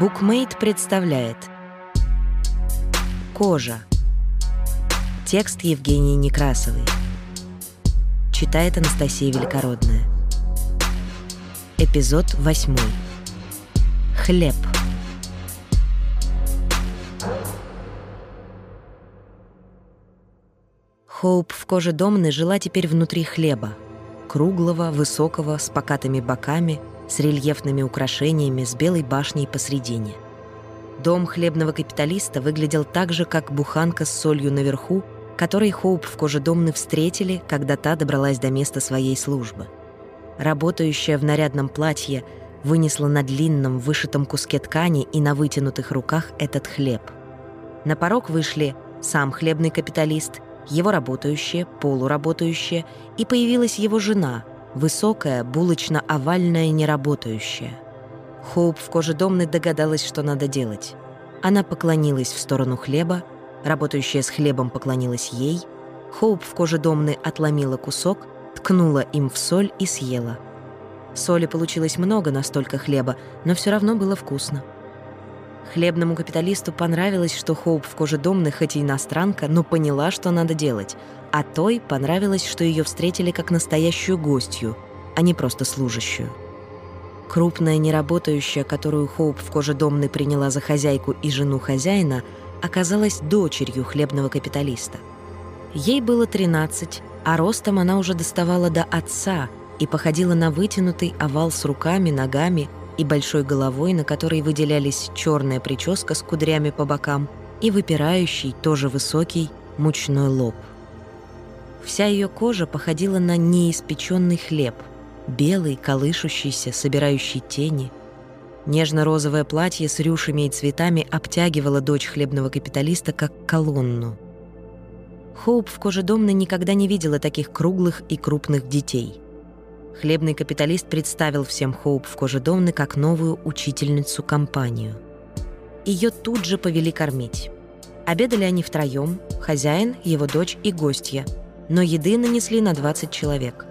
Букмейт представляет. Кожа. Текст Евгении Некрасовой. Читает Анастасия Великородная. Эпизод восьмой. Хлеб. Хоуп в коже Домны жила теперь внутри хлеба. Круглого, высокого, с покатыми боками – с рельефными украшениями, с белой башней посредине. Дом хлебного капиталиста выглядел так же, как буханка с солью наверху, которой Хоуп в Кожедомны встретили, когда та добралась до места своей службы. Работающая в нарядном платье вынесла на длинном вышитом куске ткани и на вытянутых руках этот хлеб. На порог вышли сам хлебный капиталист, его работающие, полуработающие, и появилась его жена – Высокая, булочно-овальная, неработающая. Хоуп в коже догадалась, что надо делать. Она поклонилась в сторону хлеба, работающая с хлебом поклонилась ей. Хоуп в коже отломила кусок, ткнула им в соль и съела. Соли получилось много на столько хлеба, но все равно было вкусно. Хлебному капиталисту понравилось, что Хоуп в коже домны хоть и иностранка, но поняла, что надо делать, а той понравилось, что ее встретили как настоящую гостью, а не просто служащую. Крупная неработающая, которую Хоуп в коже домны приняла за хозяйку и жену хозяина, оказалась дочерью хлебного капиталиста. Ей было 13, а ростом она уже доставала до отца и походила на вытянутый овал с руками, ногами и большой головой, на которой выделялись черная прическа с кудрями по бокам и выпирающий, тоже высокий, мучной лоб – Вся ее кожа походила на неиспеченный хлеб, белый, колышущийся, собирающий тени. Нежно-розовое платье с рюшами и цветами обтягивало дочь хлебного капиталиста как колонну. Хоуп в коже Домны никогда не видела таких круглых и крупных детей. Хлебный капиталист представил всем Хоуп в коже Домны как новую учительницу-компанию. Ее тут же повели кормить. Обедали они втроем, хозяин, его дочь и гостья – но еды нанесли на 20 человек.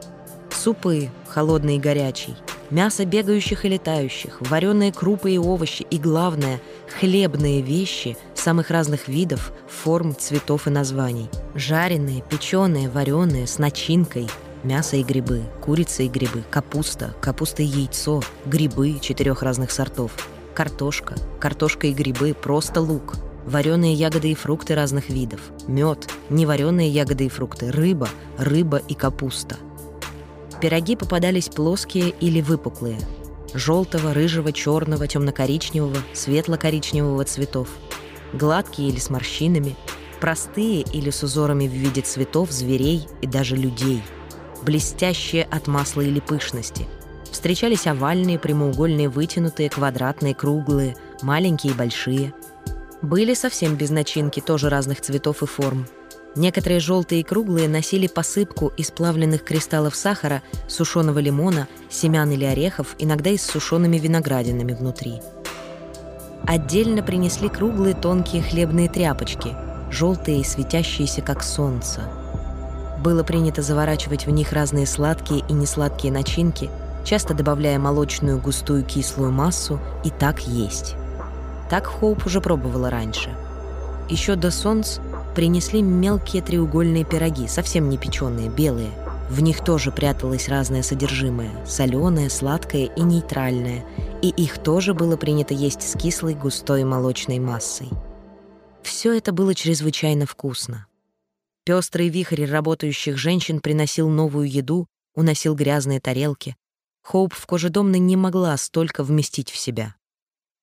Супы, холодный и горячий, мясо бегающих и летающих, вареные крупы и овощи и, главное, хлебные вещи самых разных видов, форм, цветов и названий. Жареные, печеные, вареные, с начинкой, мясо и грибы, курица и грибы, капуста, капуста и яйцо, грибы четырех разных сортов, картошка, картошка и грибы, просто лук – вареные ягоды и фрукты разных видов, мед, невареные ягоды и фрукты, рыба, рыба и капуста. Пироги попадались плоские или выпуклые, желтого, рыжего, черного, темно-коричневого, светло-коричневого цветов, гладкие или с морщинами, простые или с узорами в виде цветов, зверей и даже людей, блестящие от масла или пышности. Встречались овальные, прямоугольные, вытянутые, квадратные, круглые, маленькие и большие – были совсем без начинки, тоже разных цветов и форм. Некоторые желтые и круглые носили посыпку из плавленных кристаллов сахара, сушеного лимона, семян или орехов, иногда и с сушеными виноградинами внутри. Отдельно принесли круглые тонкие хлебные тряпочки, желтые и светящиеся, как солнце. Было принято заворачивать в них разные сладкие и несладкие начинки, часто добавляя молочную густую кислую массу, и так есть. Так Хоуп уже пробовала раньше. Еще до солнца принесли мелкие треугольные пироги, совсем не печеные, белые. В них тоже пряталось разное содержимое – соленое, сладкое и нейтральное. И их тоже было принято есть с кислой, густой молочной массой. Все это было чрезвычайно вкусно. Пестрый вихрь работающих женщин приносил новую еду, уносил грязные тарелки. Хоуп в коже домной не могла столько вместить в себя.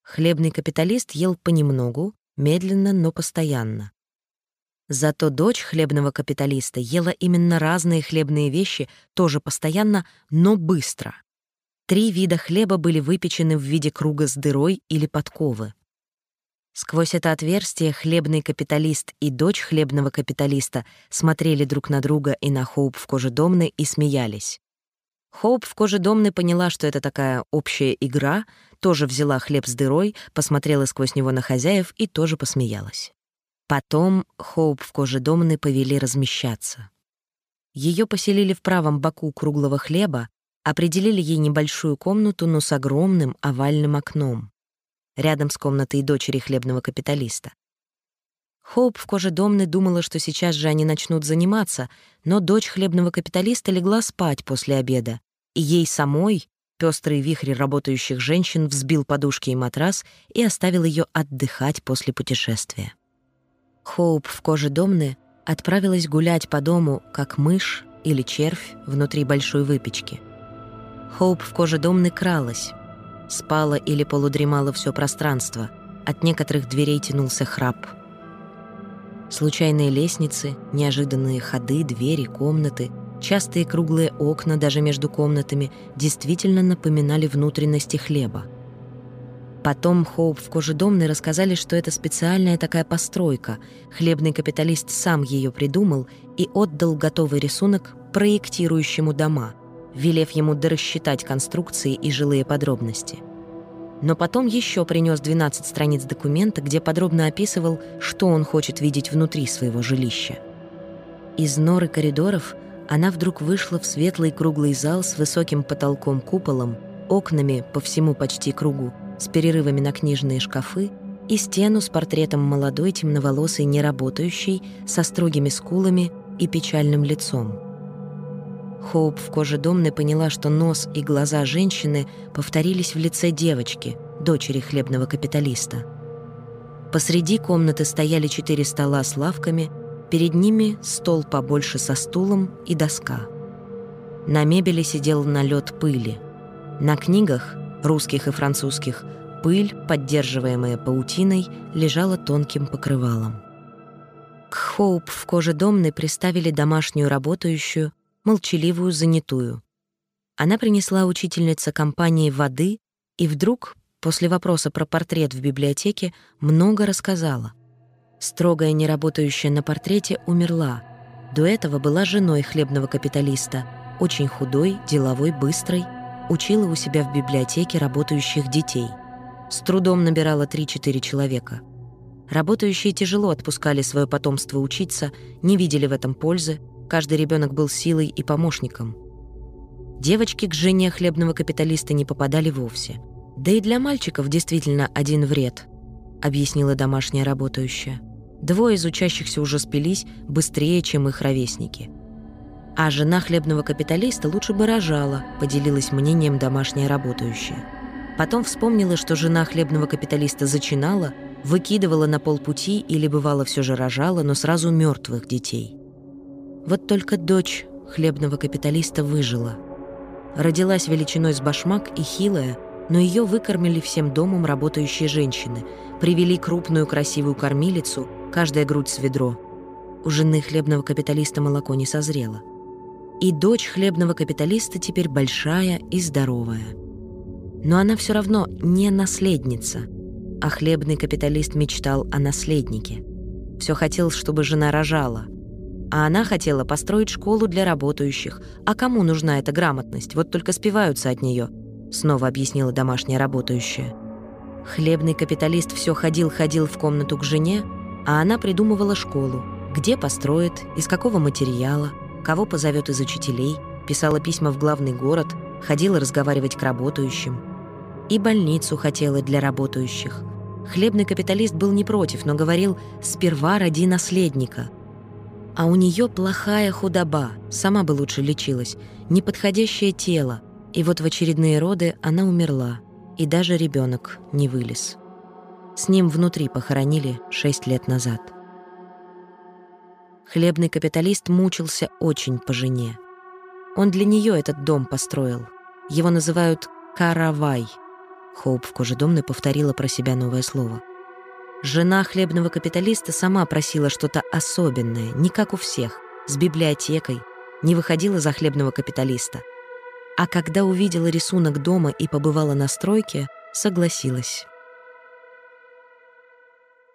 Хлебный капиталист ел понемногу, медленно, но постоянно. Зато дочь хлебного капиталиста ела именно разные хлебные вещи, тоже постоянно, но быстро. Три вида хлеба были выпечены в виде круга с дырой или подковы. Сквозь это отверстие хлебный капиталист и дочь хлебного капиталиста смотрели друг на друга и на Хоуп в коже домны и смеялись. Хоуп в коже домны поняла, что это такая общая игра, тоже взяла хлеб с дырой, посмотрела сквозь него на хозяев и тоже посмеялась. Потом Хоуп в коже домны повели размещаться. Ее поселили в правом боку круглого хлеба, определили ей небольшую комнату, но с огромным овальным окном. Рядом с комнатой дочери хлебного капиталиста. Хоуп в коже Домны думала, что сейчас же они начнут заниматься, но дочь хлебного капиталиста легла спать после обеда, и ей самой пестрый вихрь работающих женщин взбил подушки и матрас и оставил ее отдыхать после путешествия. Хоуп в коже Домны отправилась гулять по дому, как мышь или червь внутри большой выпечки. Хоуп в коже Домны кралась, спала или полудремала все пространство, от некоторых дверей тянулся храп — Случайные лестницы, неожиданные ходы, двери, комнаты, частые круглые окна даже между комнатами действительно напоминали внутренности хлеба. Потом Хоуп в Кожедомной рассказали, что это специальная такая постройка. Хлебный капиталист сам ее придумал и отдал готовый рисунок проектирующему дома, велев ему дорассчитать конструкции и жилые подробности – но потом еще принес 12 страниц документа, где подробно описывал, что он хочет видеть внутри своего жилища. Из норы коридоров она вдруг вышла в светлый круглый зал с высоким потолком-куполом, окнами по всему почти кругу, с перерывами на книжные шкафы и стену с портретом молодой темноволосой неработающей со строгими скулами и печальным лицом. Хоуп в коже Домны поняла, что нос и глаза женщины повторились в лице девочки, дочери хлебного капиталиста. Посреди комнаты стояли четыре стола с лавками, перед ними стол побольше со стулом и доска. На мебели сидел налет пыли. На книгах, русских и французских, пыль, поддерживаемая паутиной, лежала тонким покрывалом. К Хоуп в коже Домны приставили домашнюю работающую, молчаливую, занятую. Она принесла учительнице компании воды и вдруг, после вопроса про портрет в библиотеке, много рассказала. Строгая неработающая на портрете умерла. До этого была женой хлебного капиталиста, очень худой, деловой, быстрой, учила у себя в библиотеке работающих детей. С трудом набирала 3-4 человека. Работающие тяжело отпускали свое потомство учиться, не видели в этом пользы, Каждый ребенок был силой и помощником. Девочки к жене хлебного капиталиста не попадали вовсе. Да и для мальчиков действительно один вред, объяснила домашняя работающая. Двое из учащихся уже спились быстрее, чем их ровесники. А жена хлебного капиталиста лучше бы рожала, поделилась мнением домашняя работающая. Потом вспомнила, что жена хлебного капиталиста зачинала, выкидывала на полпути или бывало все же рожала, но сразу мертвых детей. Вот только дочь хлебного капиталиста выжила. Родилась величиной с башмак и хилая, но ее выкормили всем домом работающие женщины, привели крупную красивую кормилицу, каждая грудь с ведро. У жены хлебного капиталиста молоко не созрело. И дочь хлебного капиталиста теперь большая и здоровая. Но она все равно не наследница, а хлебный капиталист мечтал о наследнике. Все хотел, чтобы жена рожала — а она хотела построить школу для работающих. А кому нужна эта грамотность? Вот только спиваются от нее, снова объяснила домашняя работающая. Хлебный капиталист все ходил-ходил в комнату к жене, а она придумывала школу. Где построит, из какого материала, кого позовет из учителей, писала письма в главный город, ходила разговаривать к работающим. И больницу хотела для работающих. Хлебный капиталист был не против, но говорил «сперва роди наследника», а у нее плохая худоба, сама бы лучше лечилась, неподходящее тело. И вот в очередные роды она умерла, и даже ребенок не вылез. С ним внутри похоронили шесть лет назад. Хлебный капиталист мучился очень по жене. Он для нее этот дом построил. Его называют «каравай». Хоуп в кожедомной повторила про себя новое слово — Жена хлебного капиталиста сама просила что-то особенное, не как у всех, с библиотекой, не выходила за хлебного капиталиста. А когда увидела рисунок дома и побывала на стройке, согласилась.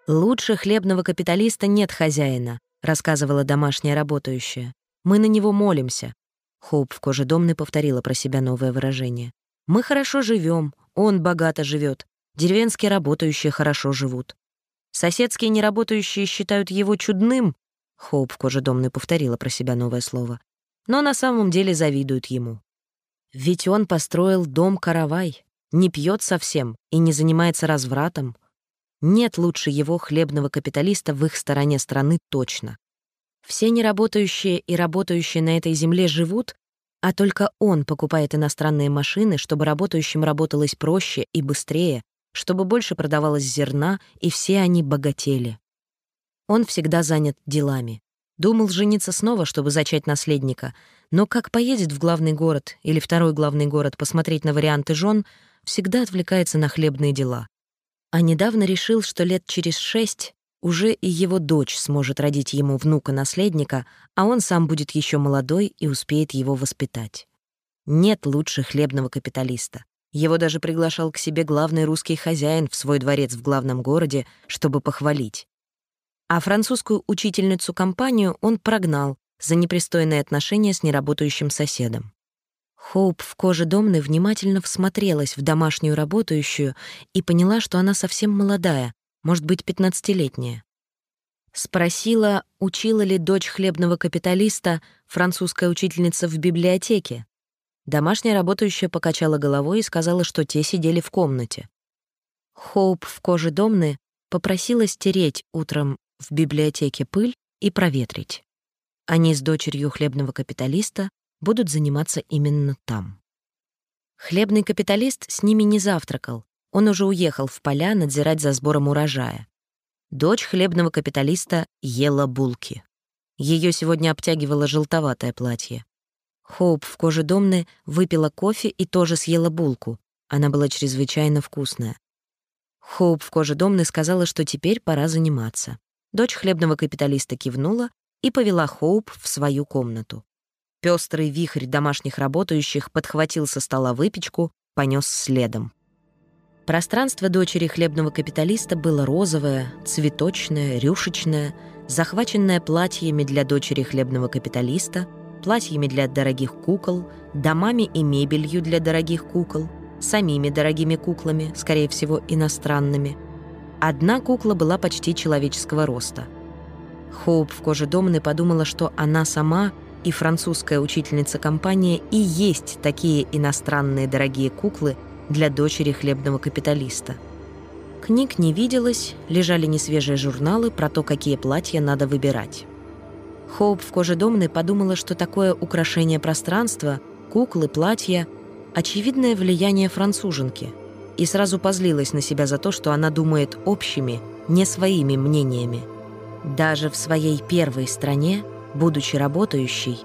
«Лучше хлебного капиталиста нет хозяина», рассказывала домашняя работающая. «Мы на него молимся». Хоуп в коже домной повторила про себя новое выражение. «Мы хорошо живем, он богато живет, деревенские работающие хорошо живут. Соседские неработающие считают его чудным, Хоуп в коже повторила про себя новое слово, но на самом деле завидуют ему. Ведь он построил дом-каравай, не пьет совсем и не занимается развратом. Нет лучше его хлебного капиталиста в их стороне страны точно. Все неработающие и работающие на этой земле живут, а только он покупает иностранные машины, чтобы работающим работалось проще и быстрее, чтобы больше продавалось зерна, и все они богатели. Он всегда занят делами. Думал жениться снова, чтобы зачать наследника, но как поедет в главный город или второй главный город посмотреть на варианты жен, всегда отвлекается на хлебные дела. А недавно решил, что лет через шесть уже и его дочь сможет родить ему внука-наследника, а он сам будет еще молодой и успеет его воспитать. Нет лучше хлебного капиталиста. Его даже приглашал к себе главный русский хозяин в свой дворец в главном городе, чтобы похвалить. А французскую учительницу-компанию он прогнал за непристойные отношения с неработающим соседом. Хоуп в коже домны внимательно всмотрелась в домашнюю работающую и поняла, что она совсем молодая, может быть, пятнадцатилетняя. Спросила, учила ли дочь хлебного капиталиста французская учительница в библиотеке. Домашняя работающая покачала головой и сказала, что те сидели в комнате. Хоуп в коже домны попросила стереть утром в библиотеке пыль и проветрить. Они с дочерью хлебного капиталиста будут заниматься именно там. Хлебный капиталист с ними не завтракал, он уже уехал в поля надзирать за сбором урожая. Дочь хлебного капиталиста ела булки. Ее сегодня обтягивало желтоватое платье. Хоуп в коже домны выпила кофе и тоже съела булку. Она была чрезвычайно вкусная. Хоуп в коже домны сказала, что теперь пора заниматься. Дочь хлебного капиталиста кивнула и повела Хоуп в свою комнату. Пестрый вихрь домашних работающих подхватил со стола выпечку, понес следом. Пространство дочери хлебного капиталиста было розовое, цветочное, рюшечное, захваченное платьями для дочери хлебного капиталиста, платьями для дорогих кукол, домами и мебелью для дорогих кукол, самими дорогими куклами, скорее всего, иностранными. Одна кукла была почти человеческого роста. Хоуп в коже Домны подумала, что она сама и французская учительница компании и есть такие иностранные дорогие куклы, для дочери хлебного капиталиста. Книг не виделось, лежали несвежие журналы про то, какие платья надо выбирать. Хоуп в коже домны подумала, что такое украшение пространства, куклы, платья — очевидное влияние француженки, и сразу позлилась на себя за то, что она думает общими, не своими мнениями. Даже в своей первой стране, будучи работающей,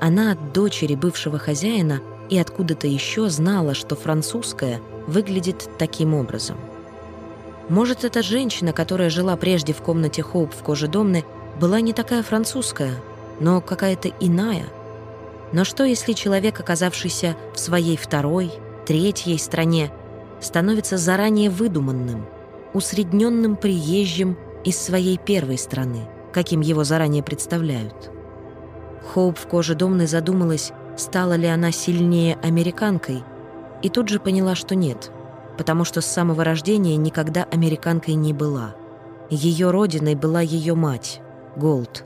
она от дочери бывшего хозяина — и откуда-то еще знала, что французская выглядит таким образом. Может, эта женщина, которая жила прежде в комнате Хоуп в коже Домны, была не такая французская, но какая-то иная. Но что, если человек, оказавшийся в своей второй, третьей стране, становится заранее выдуманным, усредненным приезжим из своей первой страны, каким его заранее представляют? Хоуп в коже Домны задумалась, стала ли она сильнее американкой, и тут же поняла, что нет, потому что с самого рождения никогда американкой не была. Ее родиной была ее мать, Голд.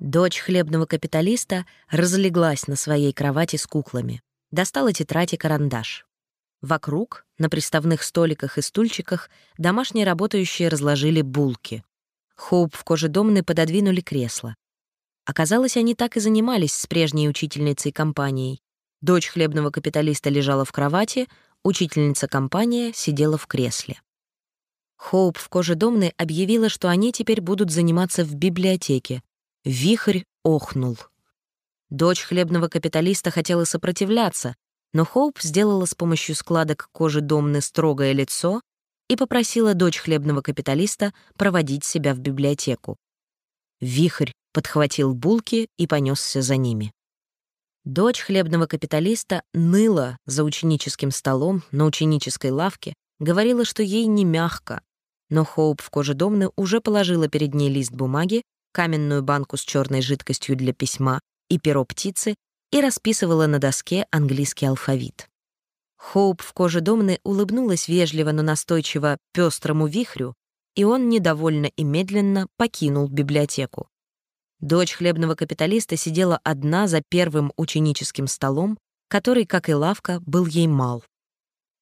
Дочь хлебного капиталиста разлеглась на своей кровати с куклами. Достала тетрадь и карандаш. Вокруг, на приставных столиках и стульчиках, домашние работающие разложили булки. Хоуп в коже домны пододвинули кресло. Оказалось, они так и занимались с прежней учительницей компанией. Дочь хлебного капиталиста лежала в кровати, учительница компания сидела в кресле. Хоуп в коже домны объявила, что они теперь будут заниматься в библиотеке. Вихрь охнул. Дочь хлебного капиталиста хотела сопротивляться, но Хоуп сделала с помощью складок кожи домны строгое лицо и попросила дочь хлебного капиталиста проводить себя в библиотеку. Вихрь подхватил булки и понесся за ними. Дочь хлебного капиталиста ныла за ученическим столом на ученической лавке, говорила, что ей не мягко, но Хоуп в коже домны уже положила перед ней лист бумаги, каменную банку с черной жидкостью для письма и перо птицы и расписывала на доске английский алфавит. Хоуп в коже домны улыбнулась вежливо, но настойчиво пестрому вихрю, и он недовольно и медленно покинул библиотеку. Дочь хлебного капиталиста сидела одна за первым ученическим столом, который, как и лавка, был ей мал.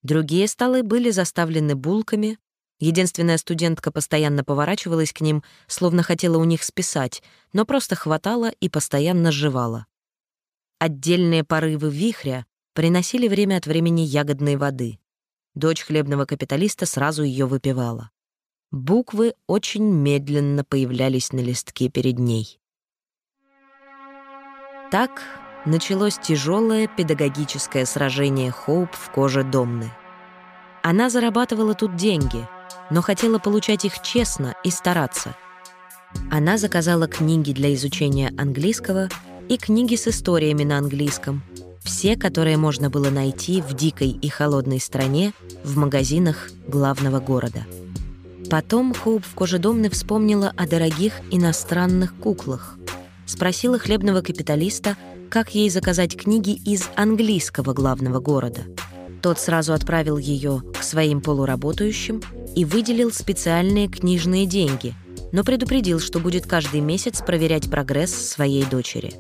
Другие столы были заставлены булками, единственная студентка постоянно поворачивалась к ним, словно хотела у них списать, но просто хватала и постоянно жевала. Отдельные порывы вихря приносили время от времени ягодной воды. Дочь хлебного капиталиста сразу ее выпивала. Буквы очень медленно появлялись на листке перед ней. Так началось тяжелое педагогическое сражение Хоуп в коже Домны. Она зарабатывала тут деньги, но хотела получать их честно и стараться. Она заказала книги для изучения английского и книги с историями на английском, все, которые можно было найти в дикой и холодной стране в магазинах главного города. Потом Хоуп в Кожедомне вспомнила о дорогих иностранных куклах. Спросила хлебного капиталиста, как ей заказать книги из английского главного города. Тот сразу отправил ее к своим полуработающим и выделил специальные книжные деньги, но предупредил, что будет каждый месяц проверять прогресс своей дочери.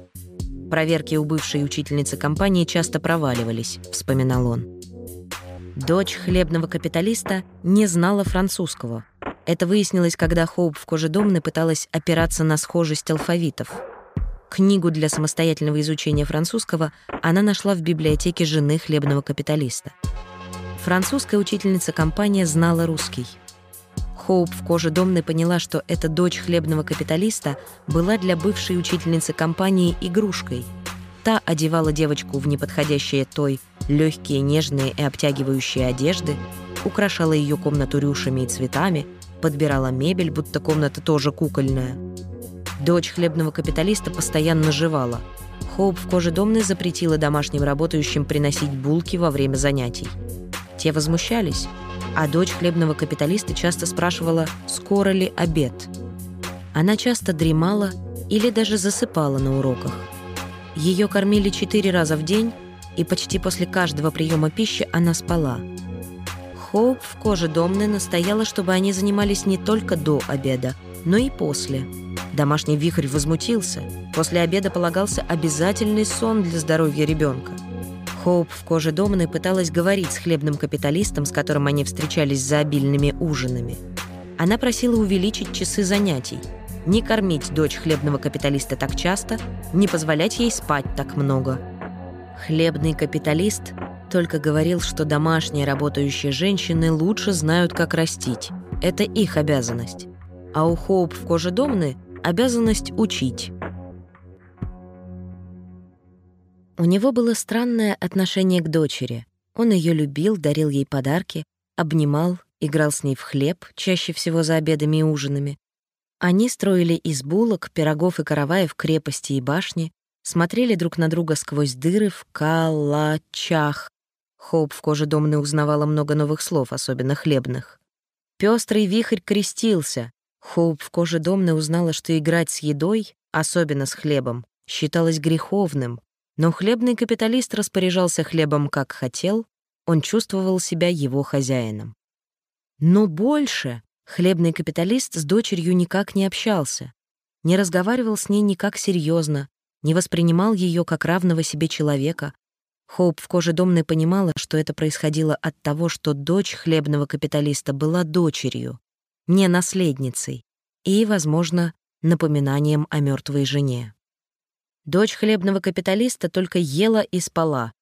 Проверки у бывшей учительницы компании часто проваливались, вспоминал он. Дочь хлебного капиталиста не знала французского. Это выяснилось, когда Хоуп в Кожедомне пыталась опираться на схожесть алфавитов. Книгу для самостоятельного изучения французского она нашла в библиотеке жены хлебного капиталиста. Французская учительница компания знала русский. Хоуп в коже домной поняла, что эта дочь хлебного капиталиста была для бывшей учительницы компании игрушкой. Та одевала девочку в неподходящие той легкие, нежные и обтягивающие одежды, украшала ее комнату рюшами и цветами, подбирала мебель, будто комната тоже кукольная. Дочь хлебного капиталиста постоянно жевала. Хоуп в коже домной запретила домашним работающим приносить булки во время занятий. Те возмущались, а дочь хлебного капиталиста часто спрашивала, скоро ли обед. Она часто дремала или даже засыпала на уроках. Ее кормили четыре раза в день, и почти после каждого приема пищи она спала. Хоуп в коже домны настояла, чтобы они занимались не только до обеда, но и после. Домашний вихрь возмутился. После обеда полагался обязательный сон для здоровья ребенка. Хоуп в коже Домны пыталась говорить с хлебным капиталистом, с которым они встречались за обильными ужинами. Она просила увеличить часы занятий, не кормить дочь хлебного капиталиста так часто, не позволять ей спать так много. Хлебный капиталист только говорил, что домашние работающие женщины лучше знают, как растить. Это их обязанность. А у Хоуп в коже Домны обязанность учить. У него было странное отношение к дочери. Он ее любил, дарил ей подарки, обнимал, играл с ней в хлеб, чаще всего за обедами и ужинами. Они строили из булок, пирогов и караваев крепости и башни, смотрели друг на друга сквозь дыры в калачах. Хоуп в коже домны узнавала много новых слов, особенно хлебных. Пёстрый вихрь крестился. Хоуп в коже домны узнала, что играть с едой, особенно с хлебом, считалось греховным, но хлебный капиталист распоряжался хлебом как хотел, он чувствовал себя его хозяином. Но больше хлебный капиталист с дочерью никак не общался, не разговаривал с ней никак серьезно, не воспринимал ее как равного себе человека. Хоуп в коже домной понимала, что это происходило от того, что дочь хлебного капиталиста была дочерью, не наследницей и, возможно, напоминанием о мертвой жене. Дочь хлебного капиталиста только ела и спала.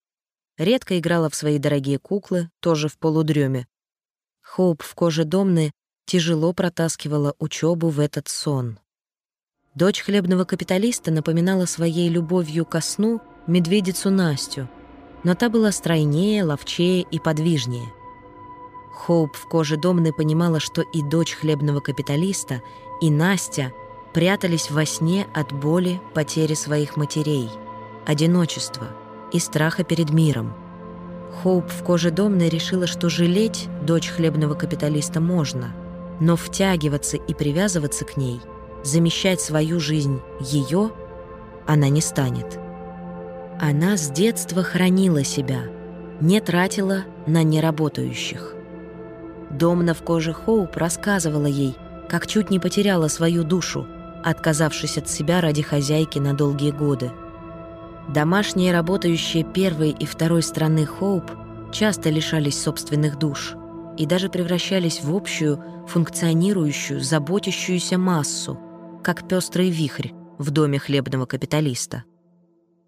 Редко играла в свои дорогие куклы, тоже в полудреме. Хоуп в коже домны тяжело протаскивала учебу в этот сон. Дочь хлебного капиталиста напоминала своей любовью ко сну медведицу Настю, но та была стройнее, ловчее и подвижнее. Хоуп в коже домны понимала, что и дочь хлебного капиталиста, и Настя — прятались во сне от боли потери своих матерей, одиночества и страха перед миром. Хоуп в коже Домны решила, что жалеть дочь хлебного капиталиста можно, но втягиваться и привязываться к ней, замещать свою жизнь ее, она не станет. Она с детства хранила себя, не тратила на неработающих. Домна в коже Хоуп рассказывала ей, как чуть не потеряла свою душу, отказавшись от себя ради хозяйки на долгие годы. Домашние, работающие первой и второй страны Хоуп, часто лишались собственных душ и даже превращались в общую, функционирующую, заботящуюся массу, как пестрый вихрь в доме хлебного капиталиста.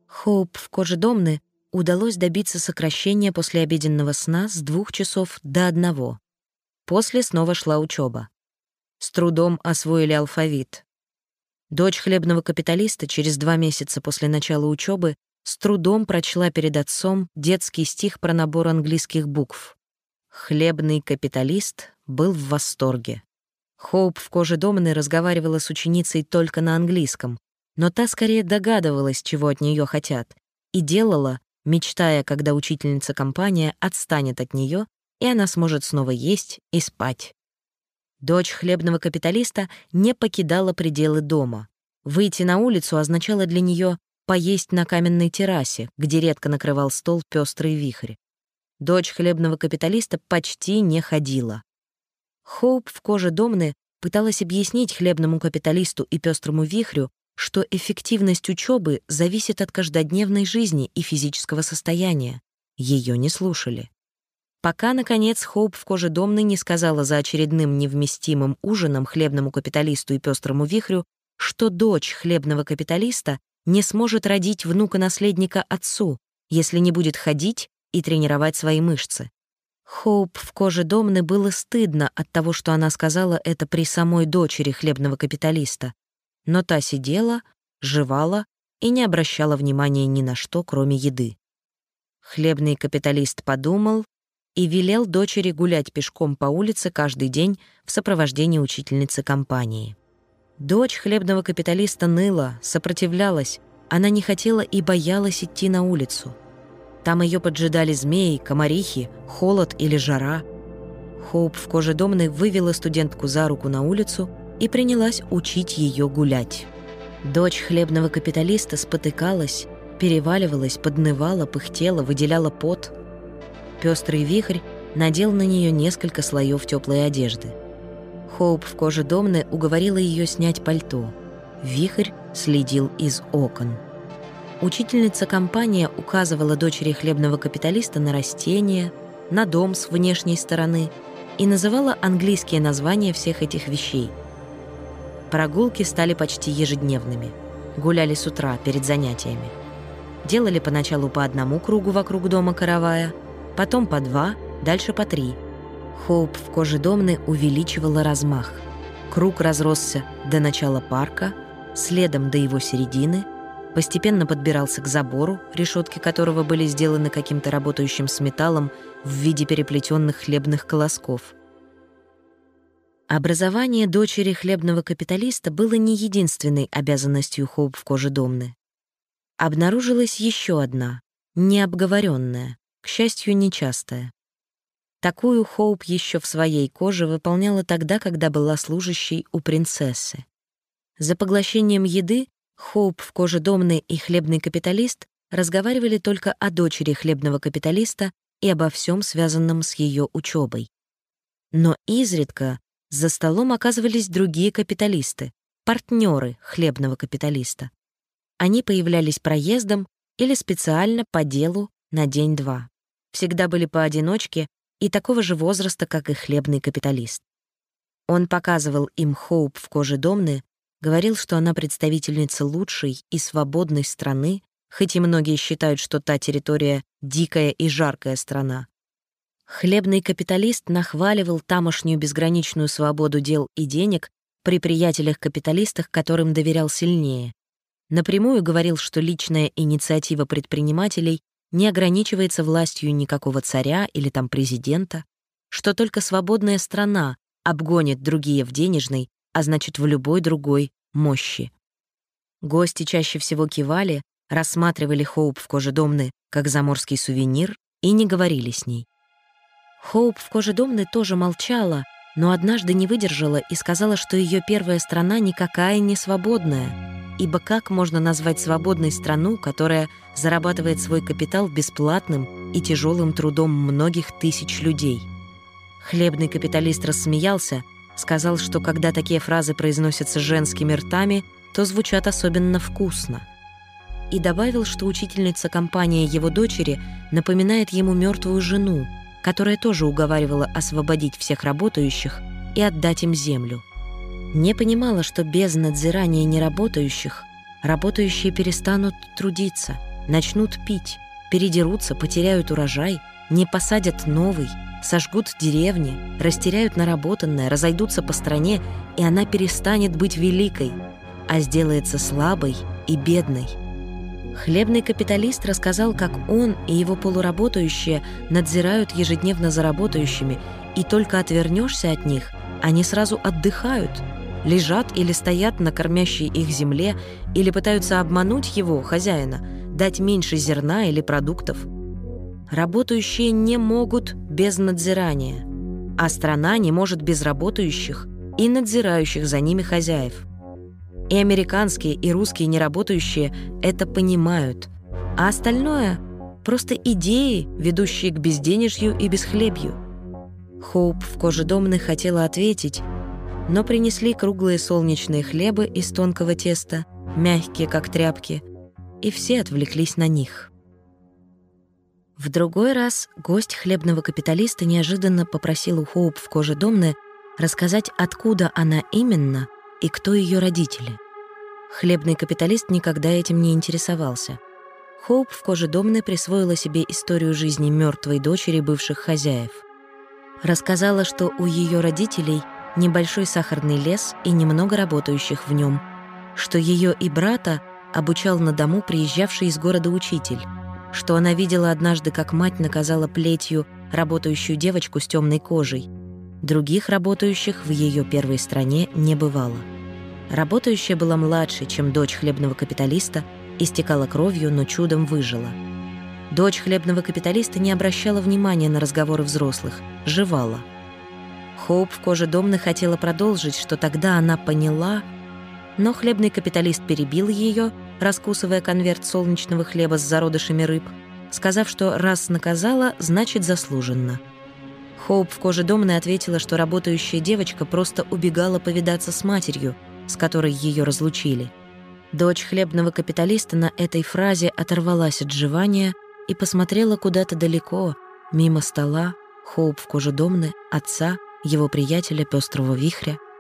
Хоуп в коже Домны удалось добиться сокращения после обеденного сна с двух часов до одного. После снова шла учеба. С трудом освоили алфавит. Дочь хлебного капиталиста через два месяца после начала учебы с трудом прочла перед отцом детский стих про набор английских букв. Хлебный капиталист был в восторге. Хоуп в коже Доманы разговаривала с ученицей только на английском, но та скорее догадывалась, чего от нее хотят, и делала, мечтая, когда учительница компания отстанет от нее, и она сможет снова есть и спать. Дочь хлебного капиталиста не покидала пределы дома. Выйти на улицу означало для нее поесть на каменной террасе, где редко накрывал стол пестрый вихрь. Дочь хлебного капиталиста почти не ходила. Хоуп в коже Домны пыталась объяснить хлебному капиталисту и пестрому вихрю, что эффективность учебы зависит от каждодневной жизни и физического состояния. Ее не слушали пока, наконец, Хоуп в коже домной не сказала за очередным невместимым ужином хлебному капиталисту и пестрому вихрю, что дочь хлебного капиталиста не сможет родить внука-наследника отцу, если не будет ходить и тренировать свои мышцы. Хоуп в коже Домны было стыдно от того, что она сказала это при самой дочери хлебного капиталиста, но та сидела, жевала и не обращала внимания ни на что, кроме еды. Хлебный капиталист подумал и велел дочери гулять пешком по улице каждый день в сопровождении учительницы компании. Дочь хлебного капиталиста ныла, сопротивлялась, она не хотела и боялась идти на улицу. Там ее поджидали змеи, комарихи, холод или жара. Хоуп в коже домной вывела студентку за руку на улицу и принялась учить ее гулять. Дочь хлебного капиталиста спотыкалась, переваливалась, поднывала, пыхтела, выделяла пот – Пестрый вихрь надел на нее несколько слоев теплой одежды. Хоуп в коже Домны уговорила ее снять пальто. Вихрь следил из окон. Учительница компания указывала дочери хлебного капиталиста на растения, на дом с внешней стороны и называла английские названия всех этих вещей. Прогулки стали почти ежедневными. Гуляли с утра перед занятиями. Делали поначалу по одному кругу вокруг дома каравая – потом по два, дальше по три. Хоуп в коже Домны увеличивала размах. Круг разросся до начала парка, следом до его середины, постепенно подбирался к забору, решетки которого были сделаны каким-то работающим с металлом в виде переплетенных хлебных колосков. Образование дочери хлебного капиталиста было не единственной обязанностью Хоуп в коже Домны. Обнаружилась еще одна, необговоренная к счастью, нечастая. Такую Хоуп еще в своей коже выполняла тогда, когда была служащей у принцессы. За поглощением еды Хоуп в коже домный и хлебный капиталист разговаривали только о дочери хлебного капиталиста и обо всем связанном с ее учебой. Но изредка за столом оказывались другие капиталисты, партнеры хлебного капиталиста. Они появлялись проездом или специально по делу на день-два. Всегда были поодиночке и такого же возраста, как и хлебный капиталист. Он показывал им Хоуп в коже Домны, говорил, что она представительница лучшей и свободной страны, хоть и многие считают, что та территория — дикая и жаркая страна. Хлебный капиталист нахваливал тамошнюю безграничную свободу дел и денег при приятелях-капиталистах, которым доверял сильнее. Напрямую говорил, что личная инициатива предпринимателей не ограничивается властью никакого царя или там президента, что только свободная страна обгонит другие в денежной, а значит, в любой другой мощи. Гости чаще всего кивали, рассматривали Хоуп в коже Домны как заморский сувенир и не говорили с ней. Хоуп в коже Домны тоже молчала, но однажды не выдержала и сказала, что ее первая страна никакая не свободная — ибо как можно назвать свободной страну, которая зарабатывает свой капитал бесплатным и тяжелым трудом многих тысяч людей? Хлебный капиталист рассмеялся, сказал, что когда такие фразы произносятся женскими ртами, то звучат особенно вкусно. и добавил, что учительница компания его дочери напоминает ему мертвую жену, которая тоже уговаривала освободить всех работающих и отдать им землю. Не понимала, что без надзирания неработающих работающие перестанут трудиться, начнут пить, передерутся, потеряют урожай, не посадят новый, сожгут деревни, растеряют наработанное, разойдутся по стране, и она перестанет быть великой, а сделается слабой и бедной. Хлебный капиталист рассказал, как он и его полуработающие надзирают ежедневно за работающими, и только отвернешься от них, они сразу отдыхают, лежат или стоят на кормящей их земле, или пытаются обмануть его, хозяина, дать меньше зерна или продуктов. Работающие не могут без надзирания, а страна не может без работающих и надзирающих за ними хозяев. И американские, и русские неработающие это понимают, а остальное — просто идеи, ведущие к безденежью и бесхлебью. Хоуп в коже домны хотела ответить, но принесли круглые солнечные хлебы из тонкого теста, мягкие, как тряпки, и все отвлеклись на них. В другой раз гость хлебного капиталиста неожиданно попросил у Хоуп в коже домны рассказать, откуда она именно и кто ее родители. Хлебный капиталист никогда этим не интересовался. Хоуп в коже домны присвоила себе историю жизни мертвой дочери бывших хозяев. Рассказала, что у ее родителей небольшой сахарный лес и немного работающих в нем, что ее и брата обучал на дому приезжавший из города учитель, что она видела однажды, как мать наказала плетью работающую девочку с темной кожей. Других работающих в ее первой стране не бывало. Работающая была младше, чем дочь хлебного капиталиста, истекала кровью, но чудом выжила. Дочь хлебного капиталиста не обращала внимания на разговоры взрослых, жевала. Хоуп в коже домны хотела продолжить, что тогда она поняла — но хлебный капиталист перебил ее, раскусывая конверт солнечного хлеба с зародышами рыб, сказав, что раз наказала, значит заслуженно. Хоуп в коже домной ответила, что работающая девочка просто убегала повидаться с матерью, с которой ее разлучили. Дочь хлебного капиталиста на этой фразе оторвалась от жевания и посмотрела куда-то далеко, мимо стола, Хоуп в коже домны, отца, его приятеля пестрого вихря —